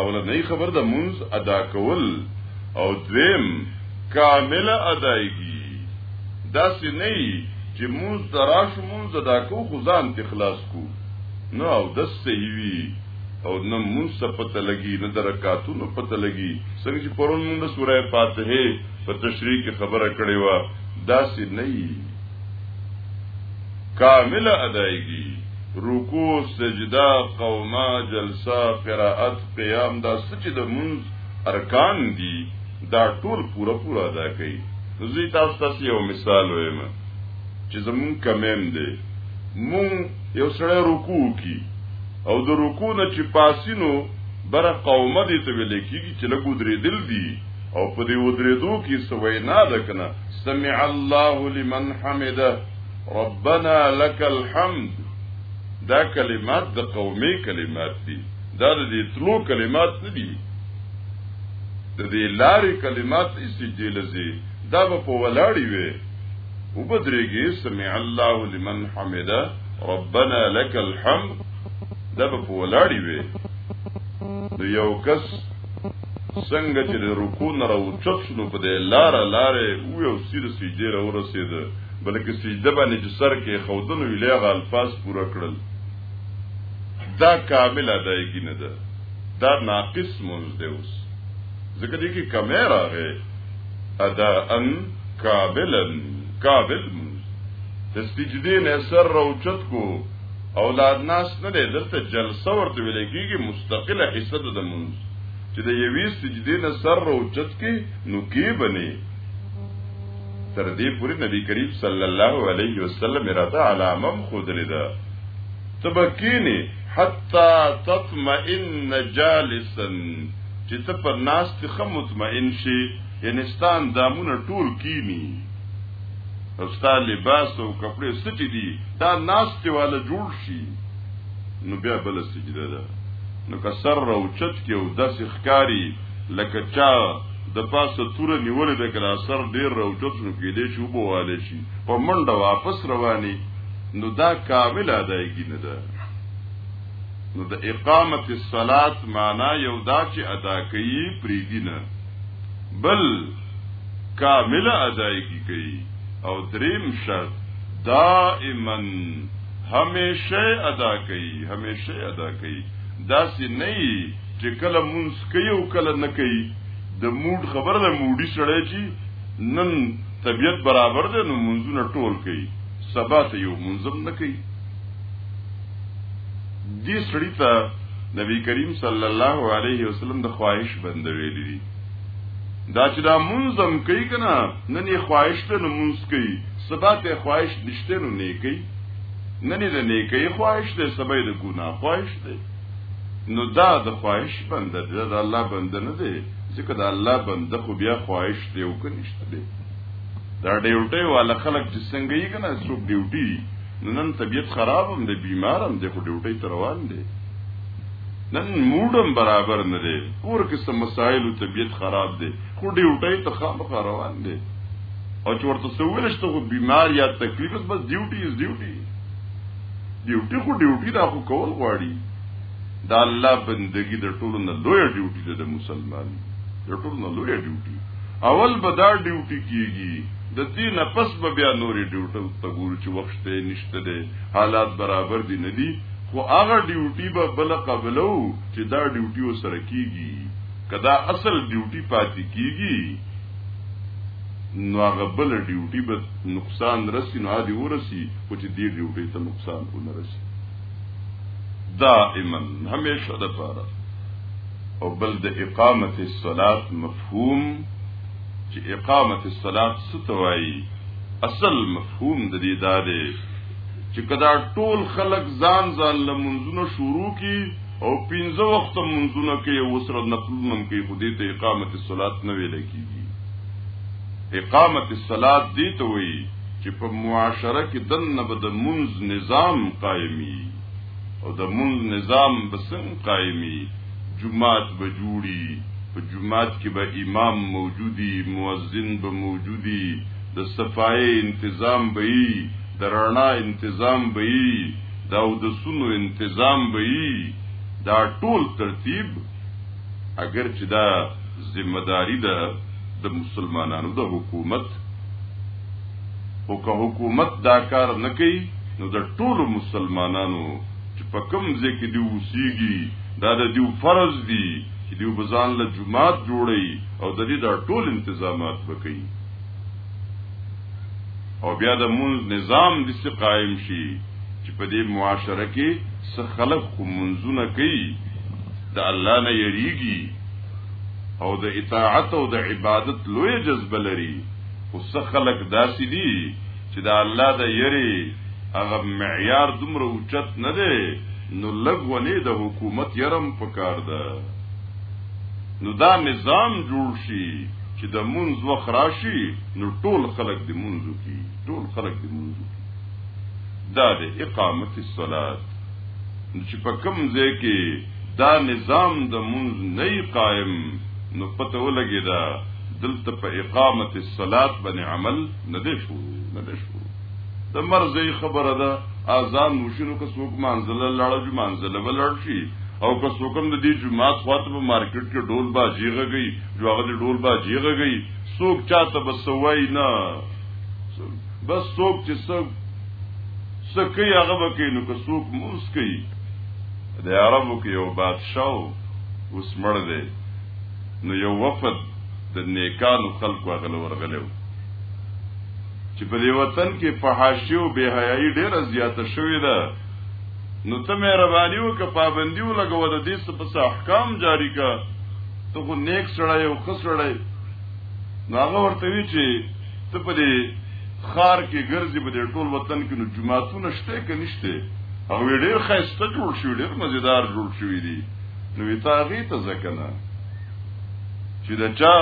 اولنۍ خبر د منز ادا کول او دویم کامل ادایګي دا سې نه چې منز تراش منز ادا کو خو ځان ته خلاص کو نو او د صحیح وی او نه منز پته لګي نه درکاتونو پته لګي څنګه چې پرون موږ سوره فاتحه په تشریح کې خبره کړې و دا سې نه کامل ادایګي رکوع سجده قومه جلسه قرائت قیام دا سچ د منځ ارکان دي دا ټول پورا پورا ادا کوي زه تاسو ته یو مثال وایم چې زمون کمیم دی مون یو سره رکوع کی او د رکوع نه چې پاسینو بر قومه دي ته ویل کیږي چې لګو درې دل دي او په دې ودرېدو کې سوي نه ده کنه سمع الله لمن حمده ربنا لك الحمد دا کلمات د قومي کلمات دي دا د تلو کلمات نه دي د دې لارې کلمات اسی دی لذي دا په ولاړی وي او بدرېږي سمع الله لمن حمده ربنا لك الحمد دا په ولاړی وي د یو کس څنګه چې د رکوع نه راوچت شنو په دې لار لارې او یو سیر سجده راورسېده بلکې سجده باندې چې سر کې خودنو ویلې هغه الفاظ پوره کړل دا کامل ادایګی نه ده دا ناقص مونږ دی اوس ځکه دې کې کمه راغې ادا ان کاملا کامل مونږ د سجدې نه سر راوچت کو اولاد ناس نه دی دلته جلسه ورته ویل کېږي مستقله حصہ ده مونږ چې د یوې سجدې نه سر راوچت کې نو کې بني تر دې پورې نبی کریم صلی الله علیه وسلم راته علامه خودلې ده تبکینی حتا تطمئن جالسا چې ته پر ناس ته خه مطمئن شي یعنی ستان دامونه ټول کینی او ستا لباس او کپڑے سټی دي دا ناس ته والا جوړ شي نو بیا بل سجده ده نو که سر راوچت کې او داسې ښکاری لکه چا د پاسه توره نیولې ده که دا سر ډېر راوچت شو نو کېدای شي وبوالی شي په منډه واپس رواني نو دا کامله ادایګي نه ده نو د اقامت الصلات معنا یو دا چې ادا کوي پریدي نه بل کامله ادایګي کوي او دریم شرط دائما همیشه ادا کوي همیشه ادا کوي دا سي نه چې کله مونږ کوي او کله نه کوي د موډ خبره ده موډي سړی چې نن طبیعت برابر ده نو منځونه ټول کوي سبا ته یو منظم نه کوي دې سړی ته نبی کریم صلی الله علیه وسلم د خواهش بند ویلي دي دا چې دا منظم کوي کنه نن یې خواهش ته نو منځ کوي سبا ته خواهش نشته نو نه کوي نن یې د نیکي خواهش ده سبا یې د ګناه خواهش ده نو دا د خواهش بنده دی دا الله بنده نه دی ځکه دا الله بنده خو بیا خواهش دی او کنيشته دی دا ډیوټي والا خلک چې څنګه یې کنه څوک ډیوټي نو نن طبیعت خراب هم دی بیمار هم دی خو ډیوټي تر روان دی نن موډم برابر نه دی پور کې سم مسائل او طبیعت خراب دی خو ډیوټي ته خامخ روان دی او چې ورته سوول شته خو بیمار یا تکلیف بس ډیوټي از ډیوټي ډیوټي خو ډیوټي دا خو کول غواړي دا الله بندگی د ټولو نه لوی ډیوټي ده د مسلمان د ټولو نه لوی ډیوټي اول به دا ډیوټي کیږي د دې نه پس به بیا نورې ډیوټو ته ګورو چې وخت ته نشته دی حالات برابر دي نه دي خو هغه ډیوټي به بل قبلو چې دا ډیوټي وسره کیږي کدا اصل ډیوټي پاتې کیږي نو هغه بله ډیوټي به نقصان رسی نو عادي ورسی خو چې دې ډیوټي ته نقصان ونه رسی دائما همیشه د پاره او بل د اقامت الصلات مفهوم چې اقامت الصلات ستوایي اصل مفهوم د دې دا دی چې کدا ټول خلق ځان ځان لمنځونه شروع کی او پنځه وخت منځونه کې وسره نقلونم کې خو دې ته اقامت الصلات نه ویل کیږي اقامت الصلات دې ته وایي چې په معاشره کې دنه به د منځ نظام قائمي او د منځ نظام به څنګه قائمي جمعات به جوړي په جمعات کې به امام موجودي مؤذن به موجودي د صفای انتظام به وي د رڼا انتظام به وي دا د سونو انتظام به وي دا ټول ترتیب اگر چې دا ذمہ داری ده د مسلمانانو د حکومت او که حکومت دا کار نه کوي نو د ټولو مسلمانانو چې په کوم ځای کې دی اوسېږي دا د دیو فرض دی چې دیو بزان له جماعت جوړي او د دې دا ټول انتظامات وکړي او بیا د مونږ نظام دې قائم شي په دې معاشره کې څه خلک خو منځونه کوي د الله نه یریږي او د اطاعت او د عبادت لوی جذبه لري خو څه خلک داسې دي چې د الله د یری هغه معیار دومره اوچت نه دی نو لګونی د حکومت یرم پکار ده نو دا نظام جوړ شي چې د منځ وخت راشي نو ټول خلک د منځو کی ټول خلک د منځو دا د اقامت الصلات چې په کوم ځای کې دا نظام د منځ نه قائم نو پته ولګی دا دلته په اقامت الصلات باندې عمل نه دی شو نه دی شو د مرزي خبره ده اذان وشنو که څوک منزله لاړ جو منزله ولړ شي او که څوک هم د دې جمعات خواته په مارکیټ کې ډول باجی غږی جو هغه ډول باجی غږی څوک چاته بسوي نه بس څوک چې څوک سکی هغه وکي نو که څوک موس کوي د عربو کې یو بادشاه اوس مړ دی نو یو وفد د نیکانو خلکو هغه ورغلی و چې په دې وطن کې فحاشي او بے حیايي ډېره زیاته شوې ده نو ته مې رواني او که پابندي ولګوه د دې څه پس احکام جاری کا ته خو نیک سړی او خسړی نو هغه ورته وی چې ته په دې خار کې ګرځي په دې ټول وطن کې نو جمعهتونه شته کې نشته او ډېر خسته جوړ شو ډېر مزیدار جوړ شوی دی نو تا غي ته ځکنه چې دا چا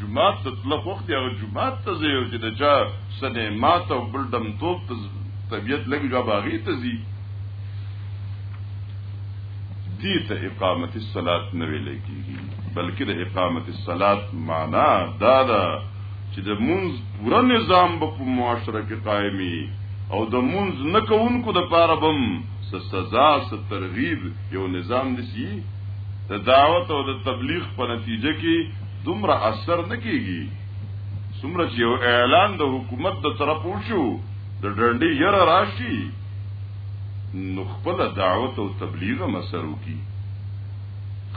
جمعات ته تلخ وخت یا جمعات ته ځي او چې دا چا سنه مات او بل دم توپ ته طبیعت لګي جواب هغه ته ځي دې ته اقامت الصلات نه ویل کیږي بلکې د اقامت الصلات معنا دا ده چې د منځ پوره نظام به په معاشره کې قائمي او د منځ نه کوونکو د پاره بم س سزا س ترغیب یو نظام دسی د دعوت او د تبلیغ په نتیجه کې دومره اثر نه کیږي څومره چې یو اعلان د حکومت د طرف وشو د ډنډې یره راشي نو خپل دعوت او تبلیغ مسرو کی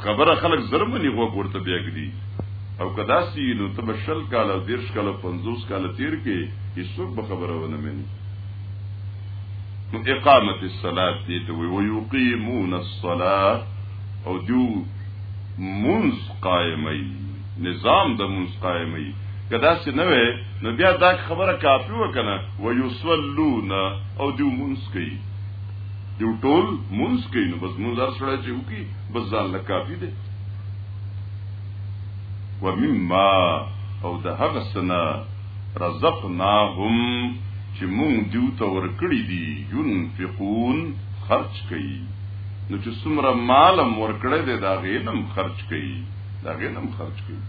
خبره خلک زر مني غوږ ورته بیا ږدي او که داسې وي نو ته به شل کاله او دېرش کاله او پنځوس کاله تېر کړې هېڅوک به خبره ونه مني نو اقامت الصلاة دې ته وایي ویقیمون الصلاة او دیو منز قائمي نظام د منز قائمي کدا سي نه وي نو بیا دا خبره کافي وکنه ويصلون او دیو منز کوي یو ټول مونږ کوي نو بس مونږ سره چې وکي بس ځان له کافي دي ومما او د هغه سنا رزقناهم چې مونږ دیو ته ورکړي دي ينفقون خرج کوي نو چې څومره مالم ورکړي دي دا غینم خرج کوي دا غینم خرج کوي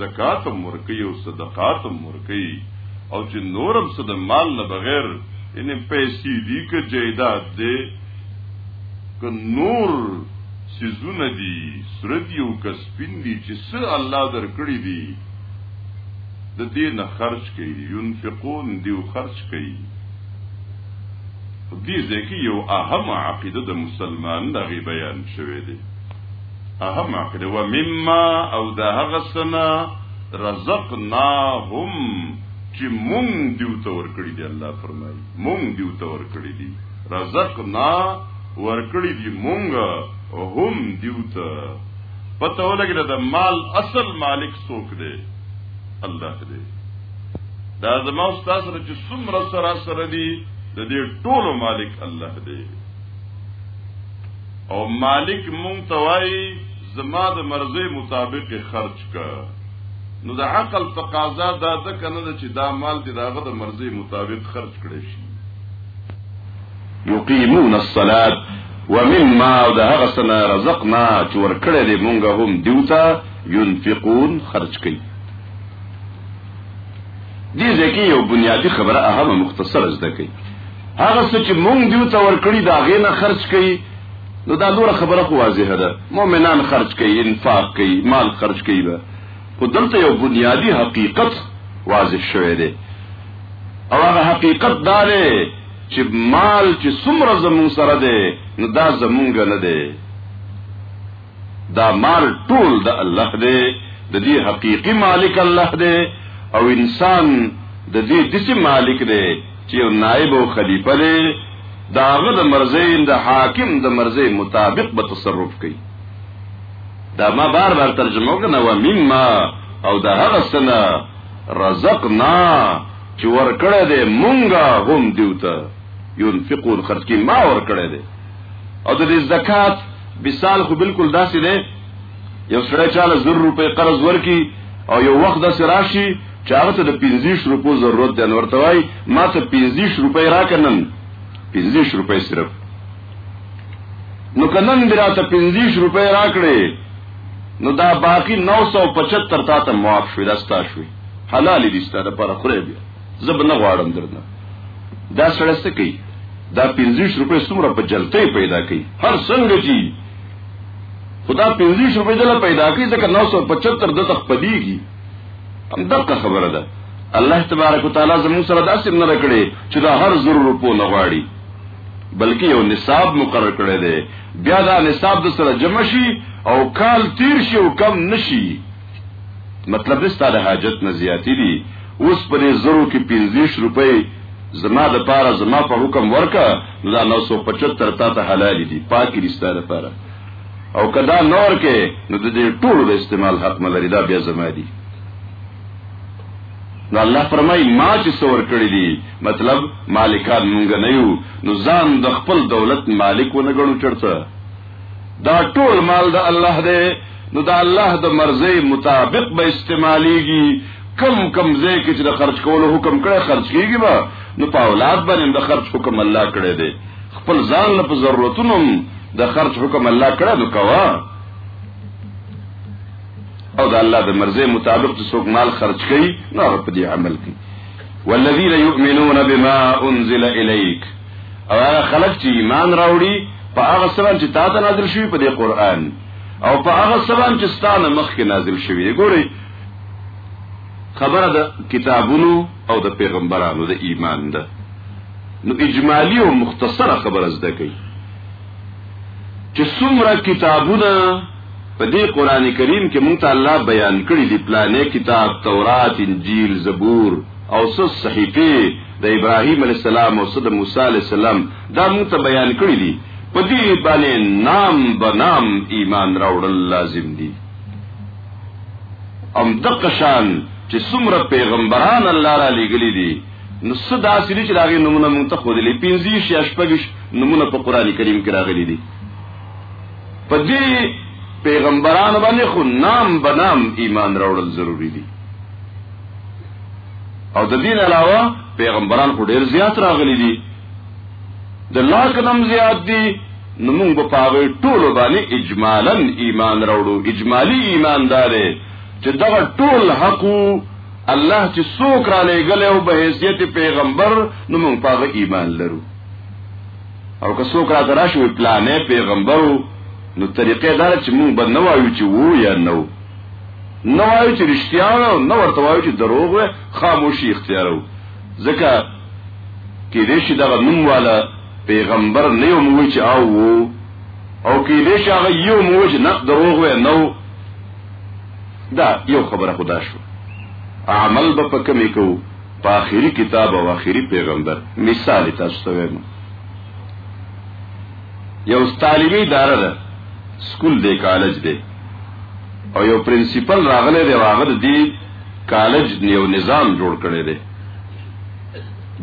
زکات هم ورکي او صدقات هم ورکي او چې نورم صد مال نه بغیر یعنی پیسې دي که جیداد دی که نور سیزونه دي سره دي او که سپین دي چې څه الله درکړي دي د دې نه خرج کوي ينفقون دی او خرج کوي دې ځکه یو اهم عقیده د مسلمان دغه بیان شوی دی اهم عقیده و مما او د هغه سنا رزقناهم چی مونږ دیو ته ورکړی دی الله فرمای مونږ دیو ته ورکړی دی رزقنا ورکړی دی مونږ هم دیو ته پته ولګی دا مال اصل مالک څوک دی الله دی دا زما استاد سره چې څومره سره سره دي د دې ټولو مالک الله دی او مالک مونږ توای زما د مرزه مطابق خرج نو د عقل تقاضا دا ده کنه چې دا مال دې داغه د مرزي مطابق خرج کړي شي یقیمون الصلاة ومما او د هغه سنه رزقنا چې ورکړې دې مونږ هم دیوتا ينفقون خرج کړي دې ځکه یو بنیادی خبره اهمه مختصره زده کړي هغه څه چې مونږ دیوتا ورکړي دا غې نه خرج کړي نو دا نور خبره خو واضحه ده مؤمنان خرج کوي انفاق کوي مال خرج کوي به خو دلته یو بنیادی حقیقت واضح شوی دی او هغه حقیقت دا دی چې مال چې څومره زمون سره دی نو دا زمونږ نه دی دا مال ټول د الله دی د دې حقيقي مالک الله دی او انسان د دې دسي مالک دی چې یو نائب او خلیفه دی د هغه د مرزۍ د حاکم د مرزۍ مطابق به تصرف کوي دا ما بار بار ترجمه وکړه و مما او د هغه سنه رزقنا چې ورکړه دې مونږه هم دیوته ينفقون خرج کی ما ورکړه دې او د زکات مثال خو بالکل داسې دی یو سړی چاله زر روپۍ قرض ورکی او یو وخت د سراشي چې هغه ته د 15 روپو ضرورت دی نو ورته وای ما ته 15 روپۍ راکنن 15 روپۍ صرف نو کنن دراته 15 روپۍ راکړې نو دا باقی 975 تا ته معاف شوې دا ستا شوې حلال دي ستا د پر خره بیا زب نه غواړم درنه دا سړی څه کوي دا 15 روپۍ څومره په جلتې پیدا کوي هر څنګه چې خدا پنځه شوبې دل پیدا کی ځکه 975 د تخپدیږي هم دغه خبره ده الله تبارک وتعالى زموږ سره داسې نه رکړي چې دا هر زر روپو نه غواړي بلکې یو نصاب مقرر کړی دی بیا دا نصاب د سره جمع شي او کال تیر شي او کم نشي مطلب دې ستاره حاجت نه زیاتې دي اوس پرې زرو کې 15 روپۍ زما د پاره زما په حکم ورکا نو دا 975 تا ته حلال دي پاکي دي ستاره لپاره او کدا نور کې نو د دې ټولو د استعمال حق ملري دا بیا زما دي نو الله فرمای ما چې څور کړی دي مطلب مالکان مونږ نه یو نو ځان د خپل دولت مالک ونه ګڼو چرته دا ټول مال د الله دی نو د الله د مرضی مطابق به استعمالیږي کم کم ځای کې چې د خرج کولو حکم کړی خرج کیږي به نو په اولاد باندې د خرج حکم الله کړی دی خپل ځان له ضرورتونو د خرج حکم الله کړی نو کوا او د الله د مرضی مطابق چې څوک مال خرج کوي نو هغه په دې عمل کوي والذین یؤمنون بما انزل الیک او هغه خلک چې ایمان راوړي په هغه سره چې تا ته نازل شوی په دې قران او په هغه سره چې ستانه مخ کې نازل شوی دی ګوري خبره د کتابونو او د پیغمبرانو د ایمان ده نو اجمالی او مختصره خبره زده کوي چې څومره کتابونه په دې قران کریم کې مونږ ته الله بیان کړی دی پلانې کتاب تورات انجیل زبور او څه صحیفې د ابراهیم علیه السلام او څه د موسی علیه السلام دا موږ ته بیان کړي دي په دې باندې نام به نام ایمان راوړل لازم دي ام دقشان چې څومره پیغمبران الله را لېږلي دي نو صدا سری چې داغه نمونه مونږ ته خو دې لې 15 یا شپږ نمونه په قران کریم کې راغلي دي په دې پیغمبرانو باندې خو نام بنام ایمان راوړل ضروری دي او د دین علاوه پیغمبران خو ډیر زیات راغلي دي د لاک نم زیات دي نو موږ په پاغه ټول باندې اجمالا ایمان راوړو اجمالی ایمان دارې چې دا ټول حق الله چې څوک را لېګل او به حیثیت پیغمبر نو موږ پاغه ایمان لرو او که څوک راته راشي وي پلانې پیغمبر و نو طریقې دا ده چې موږ به نه وایو چې وو یا نه وو نه وایو چې رښتیا وه او نه ورته وایو چې دروغ وه خاموشي اختیارو ځکه کېدای شي دغه نوم والا پیغمبر نه یو موږ چې او وو او کېدای شي هغه یو موږ چې نه دروغ وه نه وو دا یو خبره خدا شو عمل به په کمی کوو په آخري کتاب او آخري پیغمبر مثال تاسو ته وایم یو طالبي اداره ده سکول دی کالج دی او یو پرنسپل راغلی دی هغه دی کالج یو نظام جوړ کړی دی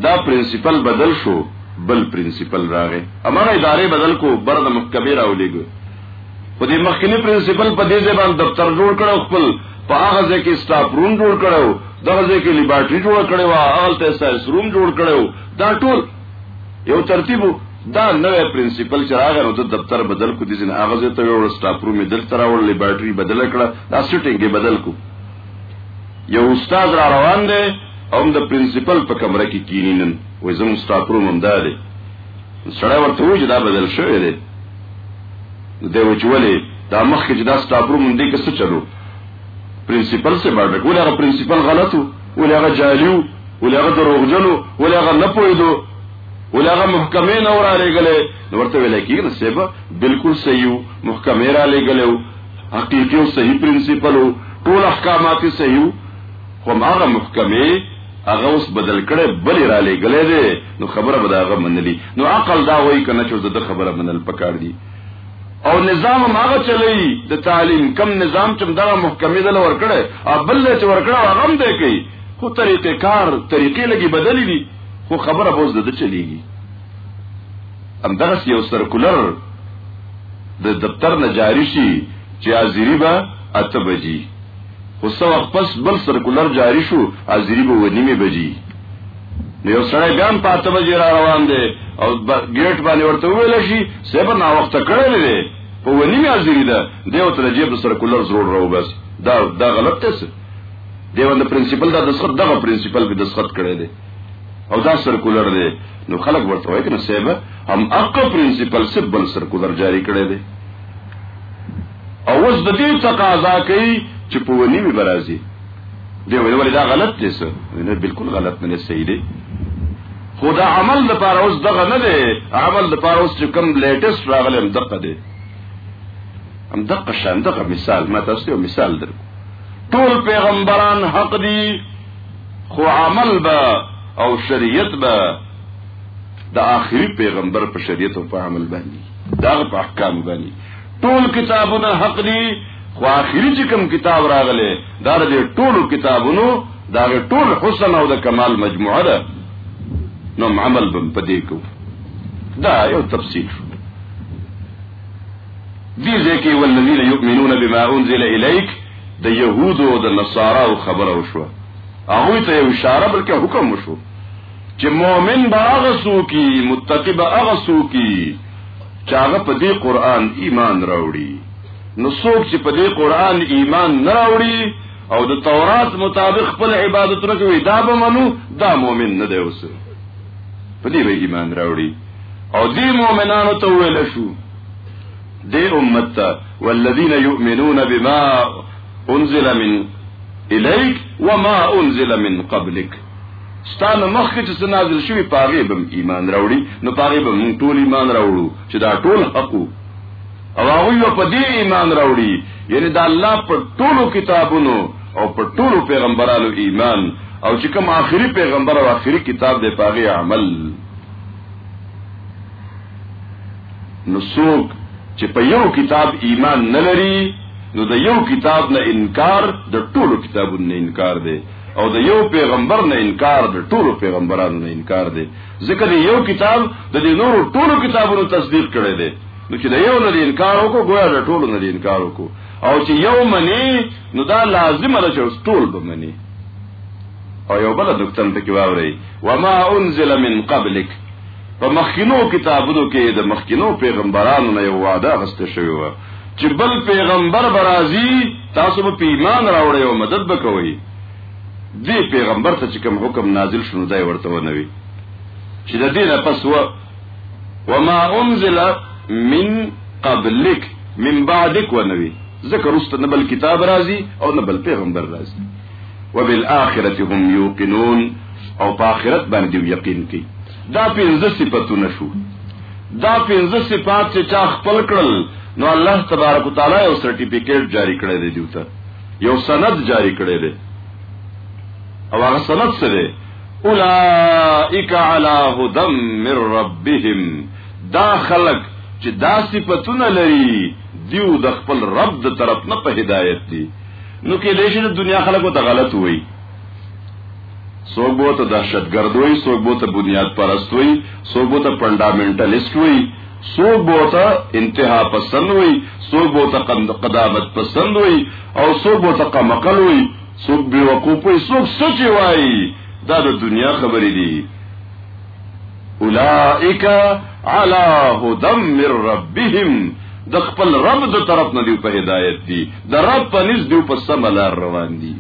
دا پرنسپل بدل شو بل پرنسپل راغی امر اداره بدل کو برد محکمه راولېګو په دې مخکنی پرنسپل په دې ځای باندې دفتر جوړ کړو خپل په هغه ځای کې سټاف روم جوړ کړو دغه ځای کې لیبارټري جوړ کړو هغه ته ساينس روم جوړ کړو دا ټول یو ترتیب دا نوې پرنسپل چې هغه نو د دفتر بدل کو دي ځنه هغه ځای ته یو سټاف روم بدل تر او لیبارټري بدل کړه دا سټینګ بدل کو یو استاد را روان دی او د پرنسپل په کمره کې کینینن وې زموږ سټاف روم هم دا دی سړی ورته وځي دا بدل شوی دی نو دی وایي چې ولې دا مخکې چې دا سټاپرو مونږ دې کې څه چلو پرنسپل سه باندې ولې هغه پرنسپل غلط وو ولې هغه جعلي وو ولې هغه دروغجن وو ولې هغه نه پوهېدو ولې هغه محکمې نه ورا لېږلې نو ورته ویل کېږي نو سیبه بالکل صحیح وو محکمې را لېږلې وو حقیقي او صحیح پرنسپل وو ټول احکامات صحیح وو خو هغه محکمې هغه اوس بدل کړي بل را لګلې دي نو خبره به دا غو منلي نو عقل دا وایي کنه چې د خبره منل پکار دي او نظام هغه چلی د تعلیم کم نظام چې دا محکمې دل ور کړي او بل چې ور کړي هغه هم دی کوي خو طریقې کار طریقې لګي بدلې دي خو خبره به اوس د چلیږي ام دغه یو سرکولر د دفتر نه جاری شي چې ازيري به اته بجي خو څه وخت پس بل سرکولر جاري شو، حاضري به و نیمې بجې وي، نو یو سړی بیا هم په اته بجې را روان دی او ګېټ باندې ورته وویل شي، صیب ناوخته کړی دی، په و نیمې حاضري ده، دی ورته د جیب د سرکولر زروړ راوباسي، دا دا غلط دی څه؟ دی باندې پرنسپل دا دستخط دغه پرنسپل پې دستخط کړی دی او دا سرکولر دی، نو خلک ورته وایي کنه صیب هماغه پرنسپل صیب بل سرکولر جاري کړی دی. او اوس د دې تقاضا کوي چې په ونی می برازي دی ویل ولې دا غلط دی څه نه بالکل غلط نه صحیح دی خو دا عمل د پاره اوس دغه نه دی عمل د پاره اوس چې کوم لیټست راغلی هم دقه دی هم دقه شان دغه مثال ما تاسو ته مثال در ټول پیغمبران حق دي خو عمل به او شریعت به د آخري پیغمبر په شریعت او په عمل باندې دا په احکام باندې ټول کتابونه حق دي خو آخري چې کوم کتاب راغلی دا د ټولو کتابونو دا ټول حسن او د کمال مجموعه ده نو عمل بم پدې کو دا یو تفصیل شو دې ځکه والذین یؤمنون بما انزل الیک د يهودو او د نصارا او خبره وشو هغه ته یو اشاره بلکې حکم وشو چې مؤمن به هغه سو کی متقی به هغه سو کی چې هغه په دې قران ایمان راوړي نو څوک چې په دې قران ایمان نه راوړي او د تورات مطابق خپل عبادتونه کوي دا به منو دا مؤمن نه دی اوس په دې به ایمان راوړي او دې مؤمنانو ته ویل شو دې امت ته والذین یؤمنون بما انزل من الیک وما انزل من قبلک ستا نه مخکې چې څه نازل شوي په هغې به ایمان راوړي نو په هغې به مونږ ټول ایمان راوړو چې دا ټول حق او هغوی به په دې ایمان راوړي یعنی د الله په ټولو کتابونو او په ټولو پیغمبرانو ایمان او چې کوم آخري پیغمبر او آخري کتاب دی په هغې عمل نو څوک چې په یو کتاب ایمان نه لري نو د یو کتاب نه انکار د ټولو کتابونو نه انکار دی او د یو پیغمبر نه انکار د ټولو پیغمبرانو نه انکار دی ځکه د یو کتاب د دې نورو ټولو کتابونو تصدیق کړي دی نو چې د یو نه انکار وکړو ګویا د ټولو نه انکار وکړو او چې یو منی نو دا لازم ده چې ټول به منی او یو بل دکتن پکې واوري وما انزل من قبلک په مخکینو کتابونو کې د مخکینو پیغمبرانو نه یو وعده غسته شوی و چې بل پیغمبر به راځي تاسو به په ایمان راوړئ او مدد به کوئ دې پیغمبر ته چې کوم حکم نازل شونه دی ورته ونوي چې د دې نه پس و وما انزل من قبلک من بعدک ونوي ذکر است نه بل کتاب راځي او نه بل پیغمبر راځي وبالآخرة هم یوقنون او په آخرت باندې یقین کوي دا پنځه صفاتونه شو دا پنځه صفات چې چا خپل کړل نو الله تبارک وتعالى یو سرټیفیکیټ جاری کړی دی دیوته یو سند جاری کړی دی او هغه سند څه دی اولائک علی هدم من ربهم دا خلق چې دا صفاتونه لري دیو د خپل رب د طرف نه په هدایت دي نو کې دې شي د دنیا خلکو ته غلط وایي څوک به ته دهشتګرد وي څوک به ته بنیاد پرست وي څوک به ته فنډامنټلیست وي څوک به ته انتها پسند وي څوک به ته قدامت پسند وي او څوک به ته قمقل وي څوک به وقوف وي څوک سچ وي دا د دنیا خبرې دي اولائک علی هدم من ربهم د خپل رب د طرف نه دی په هدایت دی د رب په نس دی په سم لار روان دي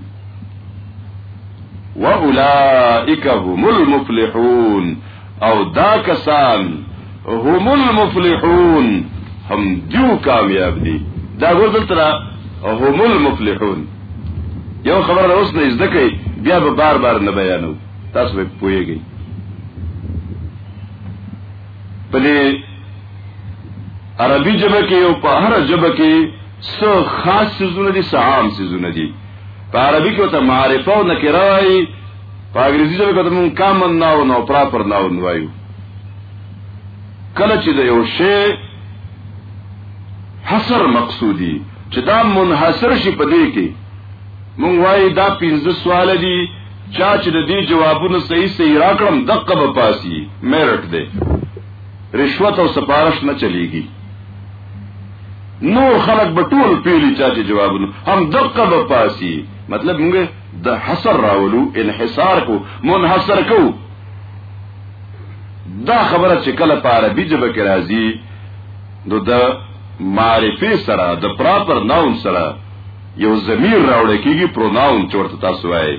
واولئک هم المفلحون او دا کسان هم المفلحون هم دیو کامیاب دي دا غوړل تر هم المفلحون یو خبر اوس نه زده کوي بیا به بار بار نه بیانو تاسو به پوهیږئ په دې عربي ژبه کې او په هر ژبه کې څو خاص سيزونه دي څو عام سيزونه دي په عربي کې ته معرفه او نکره وایي په انګریزي ژبه کې ته مونږ کامن ناون او پراپر ناون وایو کله چې د یو شی حصر مقصودی چې دا منحصر شي په دې کې مونږ وایي دا پنځه سوال دي چا چې د دې جوابونه صحیح صحیح راکړم دقه به پاسي میرټ دی رشوت او سپارښت نه چلیږي نور خلق به ټول پیلی چا چې جوابونه هم دقه به پاسی مطلب موږ د حصر راولو انحصار کو منحصر کو دا خبره چې کله په عربي ژبه کې راځي نو د معرفه سره د پراپر ناون سره یو ضمیر راوړی کیږي پروناون چې ورته تاسو وایي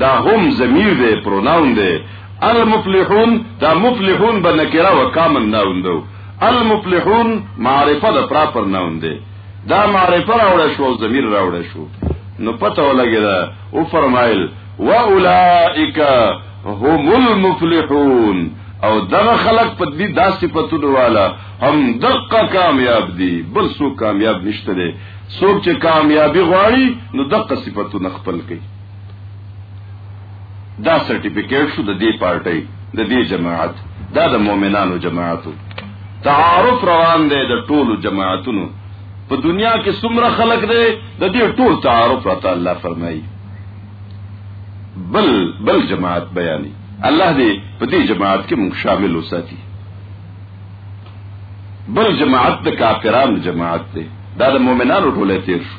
دا هم ضمیر دی پروناون دی المفلحون دا مفلحون به نکره و کامن ناون دو المفلحون معرفه د پراپر ناون دی دا معرفه راوړې شو ضمیر راوړې شو نو پته ولګی دا او فرمایل واولائک هم المفلحون او دغه خلق په دې دا صفاتونو والا هم دقه کامیاب دي بل سو کامیاب نشته دي څوک چې کامیابی غواړي نو دقه صفاتونه خپل کوي دا سرټیفیکیټ شو د دې پارټۍ د دې جماعت دا د مؤمنانو جماعتو تعارف روان دی د ټولو جماعتونو په دنیا کې څومره خلق دی د دې ټول تعارف راته الله فرمایي بل بل جماعت بیانې الله دې په دې جماعت کې موږ شامل وساتي بل جماعت د کافرانو جماعت دی دا د مؤمنانو ټوله تیر شو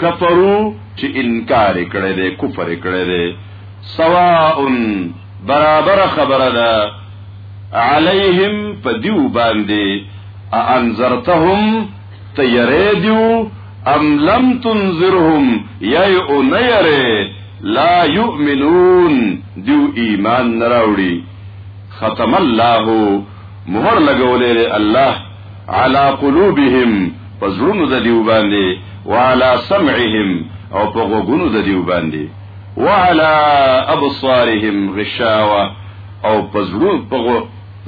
کفرو چې انکار کړی دی کفر کړی دی سواء برابر خبره ده علیهم په دیو باندې انذرتهم تیرې دیو ام لم تنذرهم یا اونیره لا یؤمنون دیو ایمان نراوړي ختم الله مهر لګولې الله علی قلوبهم په زړونو د دیو باندې وعلى سمعهم او په غوګونو د دیو باندې وعلى ابصارهم غشاوه او په زړو په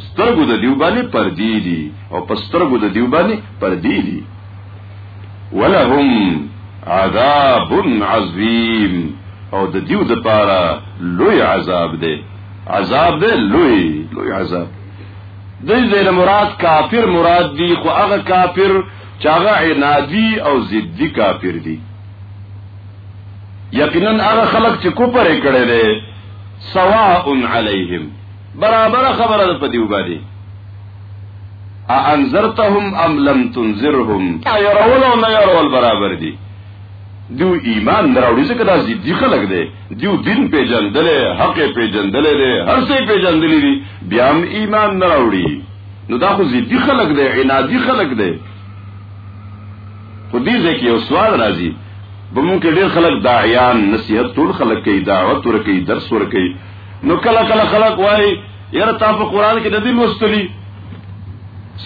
سترګو د دیو باندې پردی دي او په سترګو د دیو باندې پردی دي ولهم عذاب عظیم او د دیو د پاره لوی عذاب دی عذاب دی لوی لوی عذاب دې ځای نه مراد کافر مراد دي خو هغه کافر چې هغه عنادي او ضدي کافر دي یقینا هغه خلک چې کوپر کړي دي سواء علیهم برابر خبره ده په دیو باندې انذرتهم ام لم تنذرهم يرول او نه يرول برابر دي دو ایمان دراوړي ځکه دا ضدي خلک دي دیو دین پیجندلې حق پیجندلې دې هر څه پیجندلې دي بیا هم ایمان نه راوړي نو دا خو زیدی خلق دی عنادی خلق دی خو دې ځکه یو سوال راځي بمون کې ډېر خلک داعیان نصیحت ټول خلک کوي دعوت ور کوي درس ور کوي نو کله کله خلک وایي یره تا په قران کې د دې لوستلی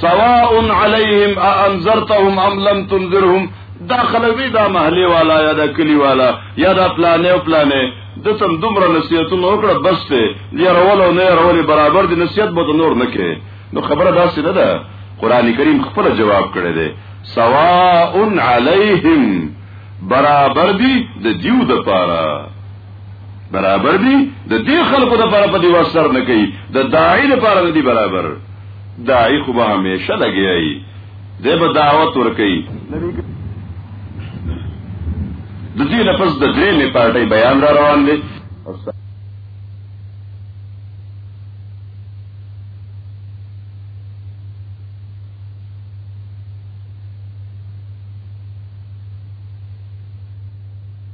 سواء علیهم انذرتهم ام لم تنذرهم دا خلوی دا محلی والا یا دا کلی والا یا دا پلانه او پلانه د تم دومره نصیحتونه وکړه بس ته دی راولو نه راولې برابر دي نصیحت به نور نه کې نو خبره داسې نه ده قران کریم خپل جواب کړی دی سواء علیهم برابر دي د دیو د پاره برابر دي د دې خلکو لپاره په دیواس سر نه کوي د داعی لپاره نه دي برابر داعی خو به همیشه لګیایي دی به دعوت ورکوي د دې لپس د درې می پارټي بیان را روان دي